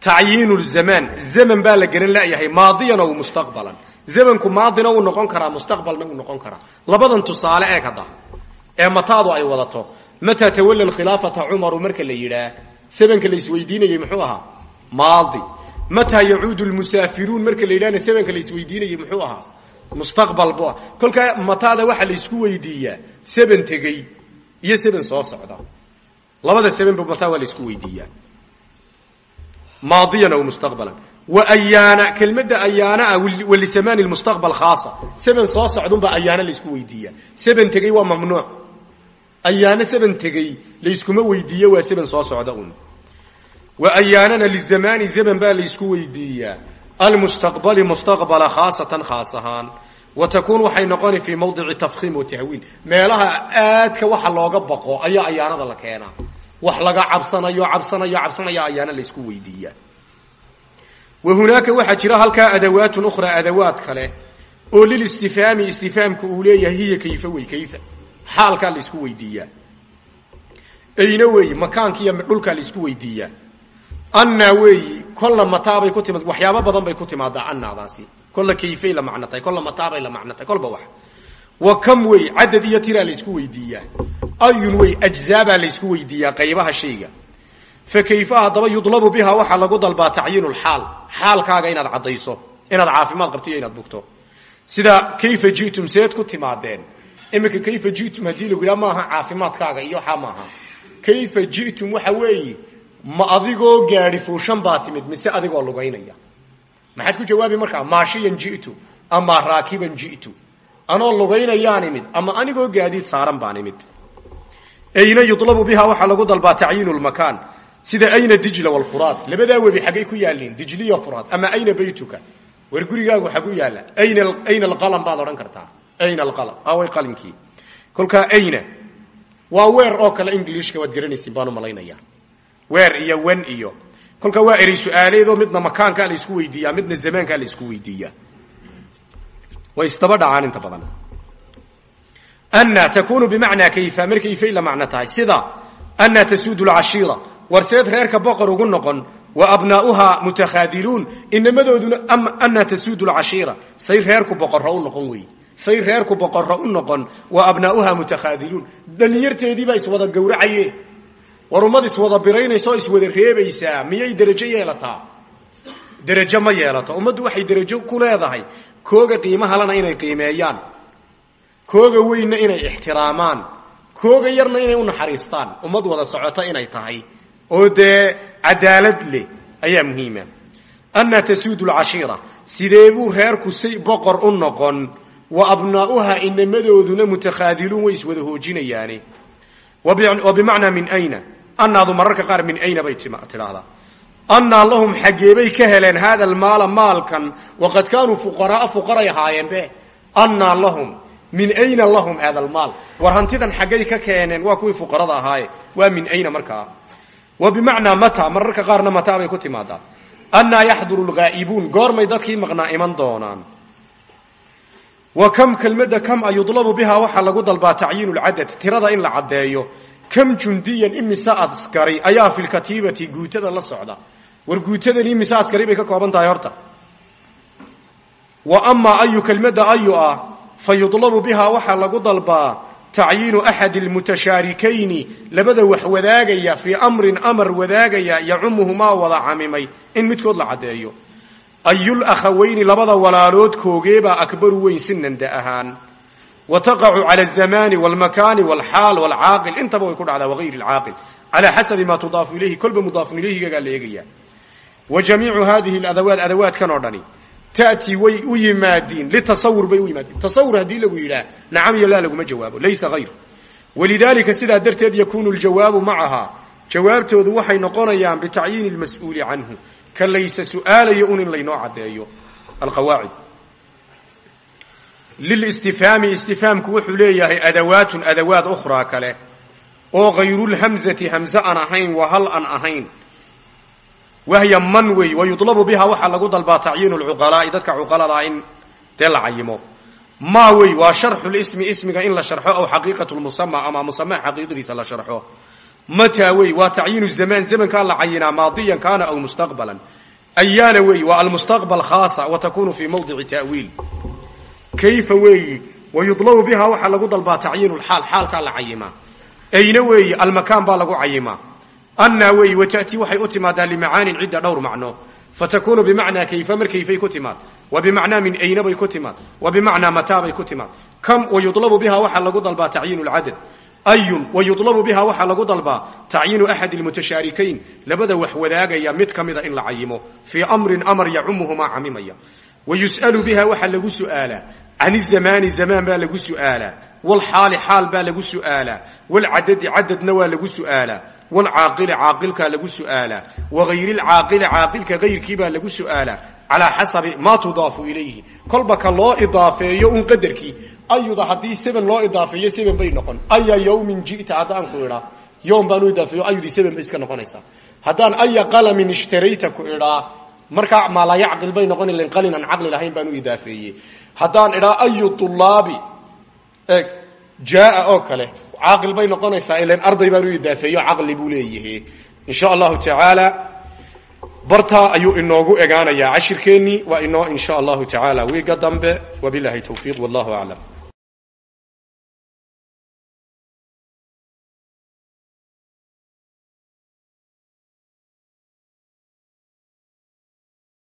S1: tacyiinu zamaan zaman baa la garan layahay maadiyan ow mustaqbalan. Zamanku maadina uu noqon karaa mustaqbalna uu noqon karaa. Labadan tusaale eeg hadda. Ee mataadu ay wadato. Mataa tawalla khilaafata cumaru marka la yidhaah sabanka la isweydiinayey muxuu ahaa? Maadi. Mataa yacuudu lmusaafiruun marka la yidhahna sabanka la isweydiinayey muxuu ahaa mustaqbal bu ah. Kolkaa mataada waxaa la isku weydiiyaa seban tegey iyo seban soo socda. Labada sebanba mataa waa la isku weydiiyaa. Maadiyan aw mustaqbalan. Wa ayaana kelmadda ayaana ah walisamaani lmustaqbal khaasa. Seban soo socdunbaa ayaana la isku weydiiyaa. Seban tegey waa mamnuuc. Ayaana seban tegey layskuma weydiiyo waa seban soo socda un. Wa ayaanana lizamaani zaman baa laysku weydiiyaa almustaqbali mustaqbala khaasatan khaas ahaan wa takuun waxay noqoni fii mawdici tafkiim wa tahwiin meelaha aadka waxa looga baqo ayaa ayaanada la keenaa wax laga cabsanayo cabsanayo cabsanaya ayaana laysku weydiiyaa wa hunaaka waxaa jira halkaa adawaatun ukhraa adawaad kale oo lilistifhaami istifhaamku uu leeyahay hiya kayfa wey kayfa xaalkaa laysku weydiiyaa ayna weeyi makaankiiyo dhulkaa laysku weydiiyaa annaa weeyi kolla mataabay ku timaad waxyaabo badan bay ku timaadaa annaadaasi kolla kayfay la macno tahay kolla mataabay la macno tahay kolba wax. Wa kam wey cadad iyo tiraa laysku weydiiyaa. Ayun wey ajzaabaa laysku weydiiyaa qaybaha shayga. Fa kayfa haddaba yudlabu biha waxaa lagu dalbaa tacyiinu lxaal xaalkaaga inaad caddayso inaad caafimaad qabto inaad bugto. Sida kayfa ji'tum seed ku timaadeen. Iminka kayfa ji'tum haddii lagu yidhaha caafimaadkaaga iyo waxaa kayfa ji'tum waxa weeye ma adigoo gaadhi fuushan baa timid mise adigoo lugaynaya? Maxaad ku jawaabi markaa maashiyan ji'tu ama raakiban ji'tu. Anoo lugaynayaan imid ama anigoo gaadiid saaran baan imid. Ayna yulabu biha waxaa lagu dalbaa tacyiinu lmakaan sida ayna dijla walfuraad labadaa webi xaggay ku yaaliin dijliya furaad. Ama ayna baytuka. War gurigaagu xagu yaalla ayna alqalam baad odhan kartaa. Ayna alqalam. Away qalinkii kolkaa ayna. Waa weer oo kale englishka waad garanaysiin baan u malaynaya weer iyo wen iyo. Kolkaa waa erey su'aaleedoo midna makaankaa la isku weydiiyaa midna zamaankaa la isku weydiiyaa. Way isdaba dhacaan inta badan. Anna takunu bimacnaa kayfa mar kayfay la macno tahay. Sida anna tasuudu lcashiira warseed reerka boqor ugu noqon wa abnaa'uhaa mutakhaadiluun inamadooduna anna tasuudu lcashiira say reerku boqorro u noqon wey. Say reerku boqorro u noqon wa abnaa'uhaa mutakhaadiluun dhalinyarteediibaa iswada gowracaye war ummad iswada biraynaysa oo iswada reebaysaa miyay derajo yeelataa? Derajo ma yeelato. Ummaddu waxay derajo ku leedahay. Kooga qiimahalana inay qiimeeyaan. Kooga weynna inay ixtiraamaan. Kooga yarna inay u naxariistaan. Ummad wada socoto inay tahay. Oo dee cadaalad leh ayaa muhiima. Anna tasuudu lcashiira sidee buu reerku say boqor u noqon? Wa abnaa'uhaa inamadooduna mutakhaadiluun way iswada hoojinayaane wa bimacnaa min ayna annaadu mararka qaar min ayna tidhaahdaa annaa lahum xaggeebay ka heleen haada almaala maalkan waqad kaanuu fuqaraaa fuqaray ahaayeen be annaa lahum min ayna lahum haada almaal war hantidan xaggay ka keeneen waa kuwii fuqarada ahaaye waa min ayna markaa wa bimacnaa mata mararka qaarna mataa bay ku timaadaa annaa yaxduru lghaa'ibuun goormay dadkii maqnaa iman doonaan wa kam kelmadda kam a bihaa waxaa lagu dalbaa tacyiinu lcadad tirada in la caddeeyo kam jundiyan imise askari ayaa fi lkatiibati guutada la socda. War guutadani imise askari bay ka kooban tahay horta. Wa amaa ayu kelmadda ayu ah fa yudlabu bihaa waxaa lagu dalbaa tacyiinu axadi almutashaarikayni labada wax wadaagaya fii amrin amar wadaagaya yacumuhumaa wada camimay in midkood la caddeeyo. Ayul akhawayni labada walaalood koogeebaa akbaru weyn sinanda ahaan wa taqacu cala azamaani walmakaani walxaal walcaaqil intaba way ku dhacdaa wagayri alcaaqil calaa xasabi maa tudaafu ilayhi kolba mudaafun ilayhigagaa la eegaya wa jamiicu hadihi adawaad adawaadkan oo dhani tatii way u yimaadiin litasawur bay u yimaadiin tasawur haddii lagu yidhaah nacam iyo laa laguma jawaabo laysa hayr walidaalika sidaa darteed yakunu ljawaabu macahaa jawaabtoodu waxay noqonayaan bitacyiini lmas'uuli canhu ka laysa su'aalayo un in laynoo caddeeyo alqawaacid lilistifhaami istifhaamku wuxuu leeyahay adawaatun adawaad ukhraa kale oo hayrulhamzati hamze aan ahayn wa hal aan ahayn wahya man wey wayudlabu biha waxaa lagu dalbaa tacyiinu lcuqalaa'i dadka cuqaladaa in dee la cayimo ma wey waa sharxu lismi ismiga in la sharxo aw xaqiiqat lmusama ama musama xaqiiqadiisa la sharxo mataa wey waa tacyiinu zamaan zamankaa la cayinaa maadiyan kaana aw mustaqbalan ayaana wey waa almustaqbal khaasa wa takunu fii mawdici ta'wiil kayfa weeyi? Wayudlabu biha waxaa lagu dalbaa tacyiinu lxaal xaalkaa la cayimaa ayna weeyi? Almakaan baa lagu cayimaa annaa weeyi? Wa ta'tii waxay u timaadaa limacaanin cidda dhowr macno. Fatakunu bimacnaa kayfa mar kayfay ku timaad. Wa bimacnaa min ayna bay ku timaad. Wa bimacnaa mataa bay ku timaad. Kam wayudlabu biha waxaa lagu dalbaa tacyiinu lcadad ayun wayudlabu biha waxaa lagu dalbaa tacyiinu axadi lmutashaarikayn labada wax wadaagaya mid ka mida in la cayimo. Fii amrin amar yacumuhumaa camimaya. Wa yus'alu biha waxaa lagu su'aalaa can izamaani zamaan baa lagu su'aalaa walxaali xaal baa lagu su'aalaa walcadadi cadadna waa lagu su'aalaa walcaaqili caaqilkaa lagu su'aalaa wagayri lcaaqili caaqilka gayrkiibaa lagu su'aalaa calaa xasabi maa tudaafu ilayhi kolba ka loo idaafeeyo un qadarkii ayuda haddii seben loo idaafeeyo seben bay noqon aya yawmin ji'ta haddaan ku idhaa yom baan u idaafeeyo ayudii seven bay iska noqonaysaa haddaan aya qalamin ishtarayta ku idhaa markaa maalaa yacqil bay noqon ilan qalin aan lahayn baan u idaafeeyey. Haddaan idhaa ayu tulaabi eeg jaaa oo kale caaqil bay noqonaysaa ilan arday baan u idaafeeyo caqli buu leeyahe in sha allahu tacaala bartaa ayuu inoogu egaanayaa. Cashirkeennii waa inoo in sha allahu tacaala wiiga dambe wabilahi tawfiiq wallahu aclam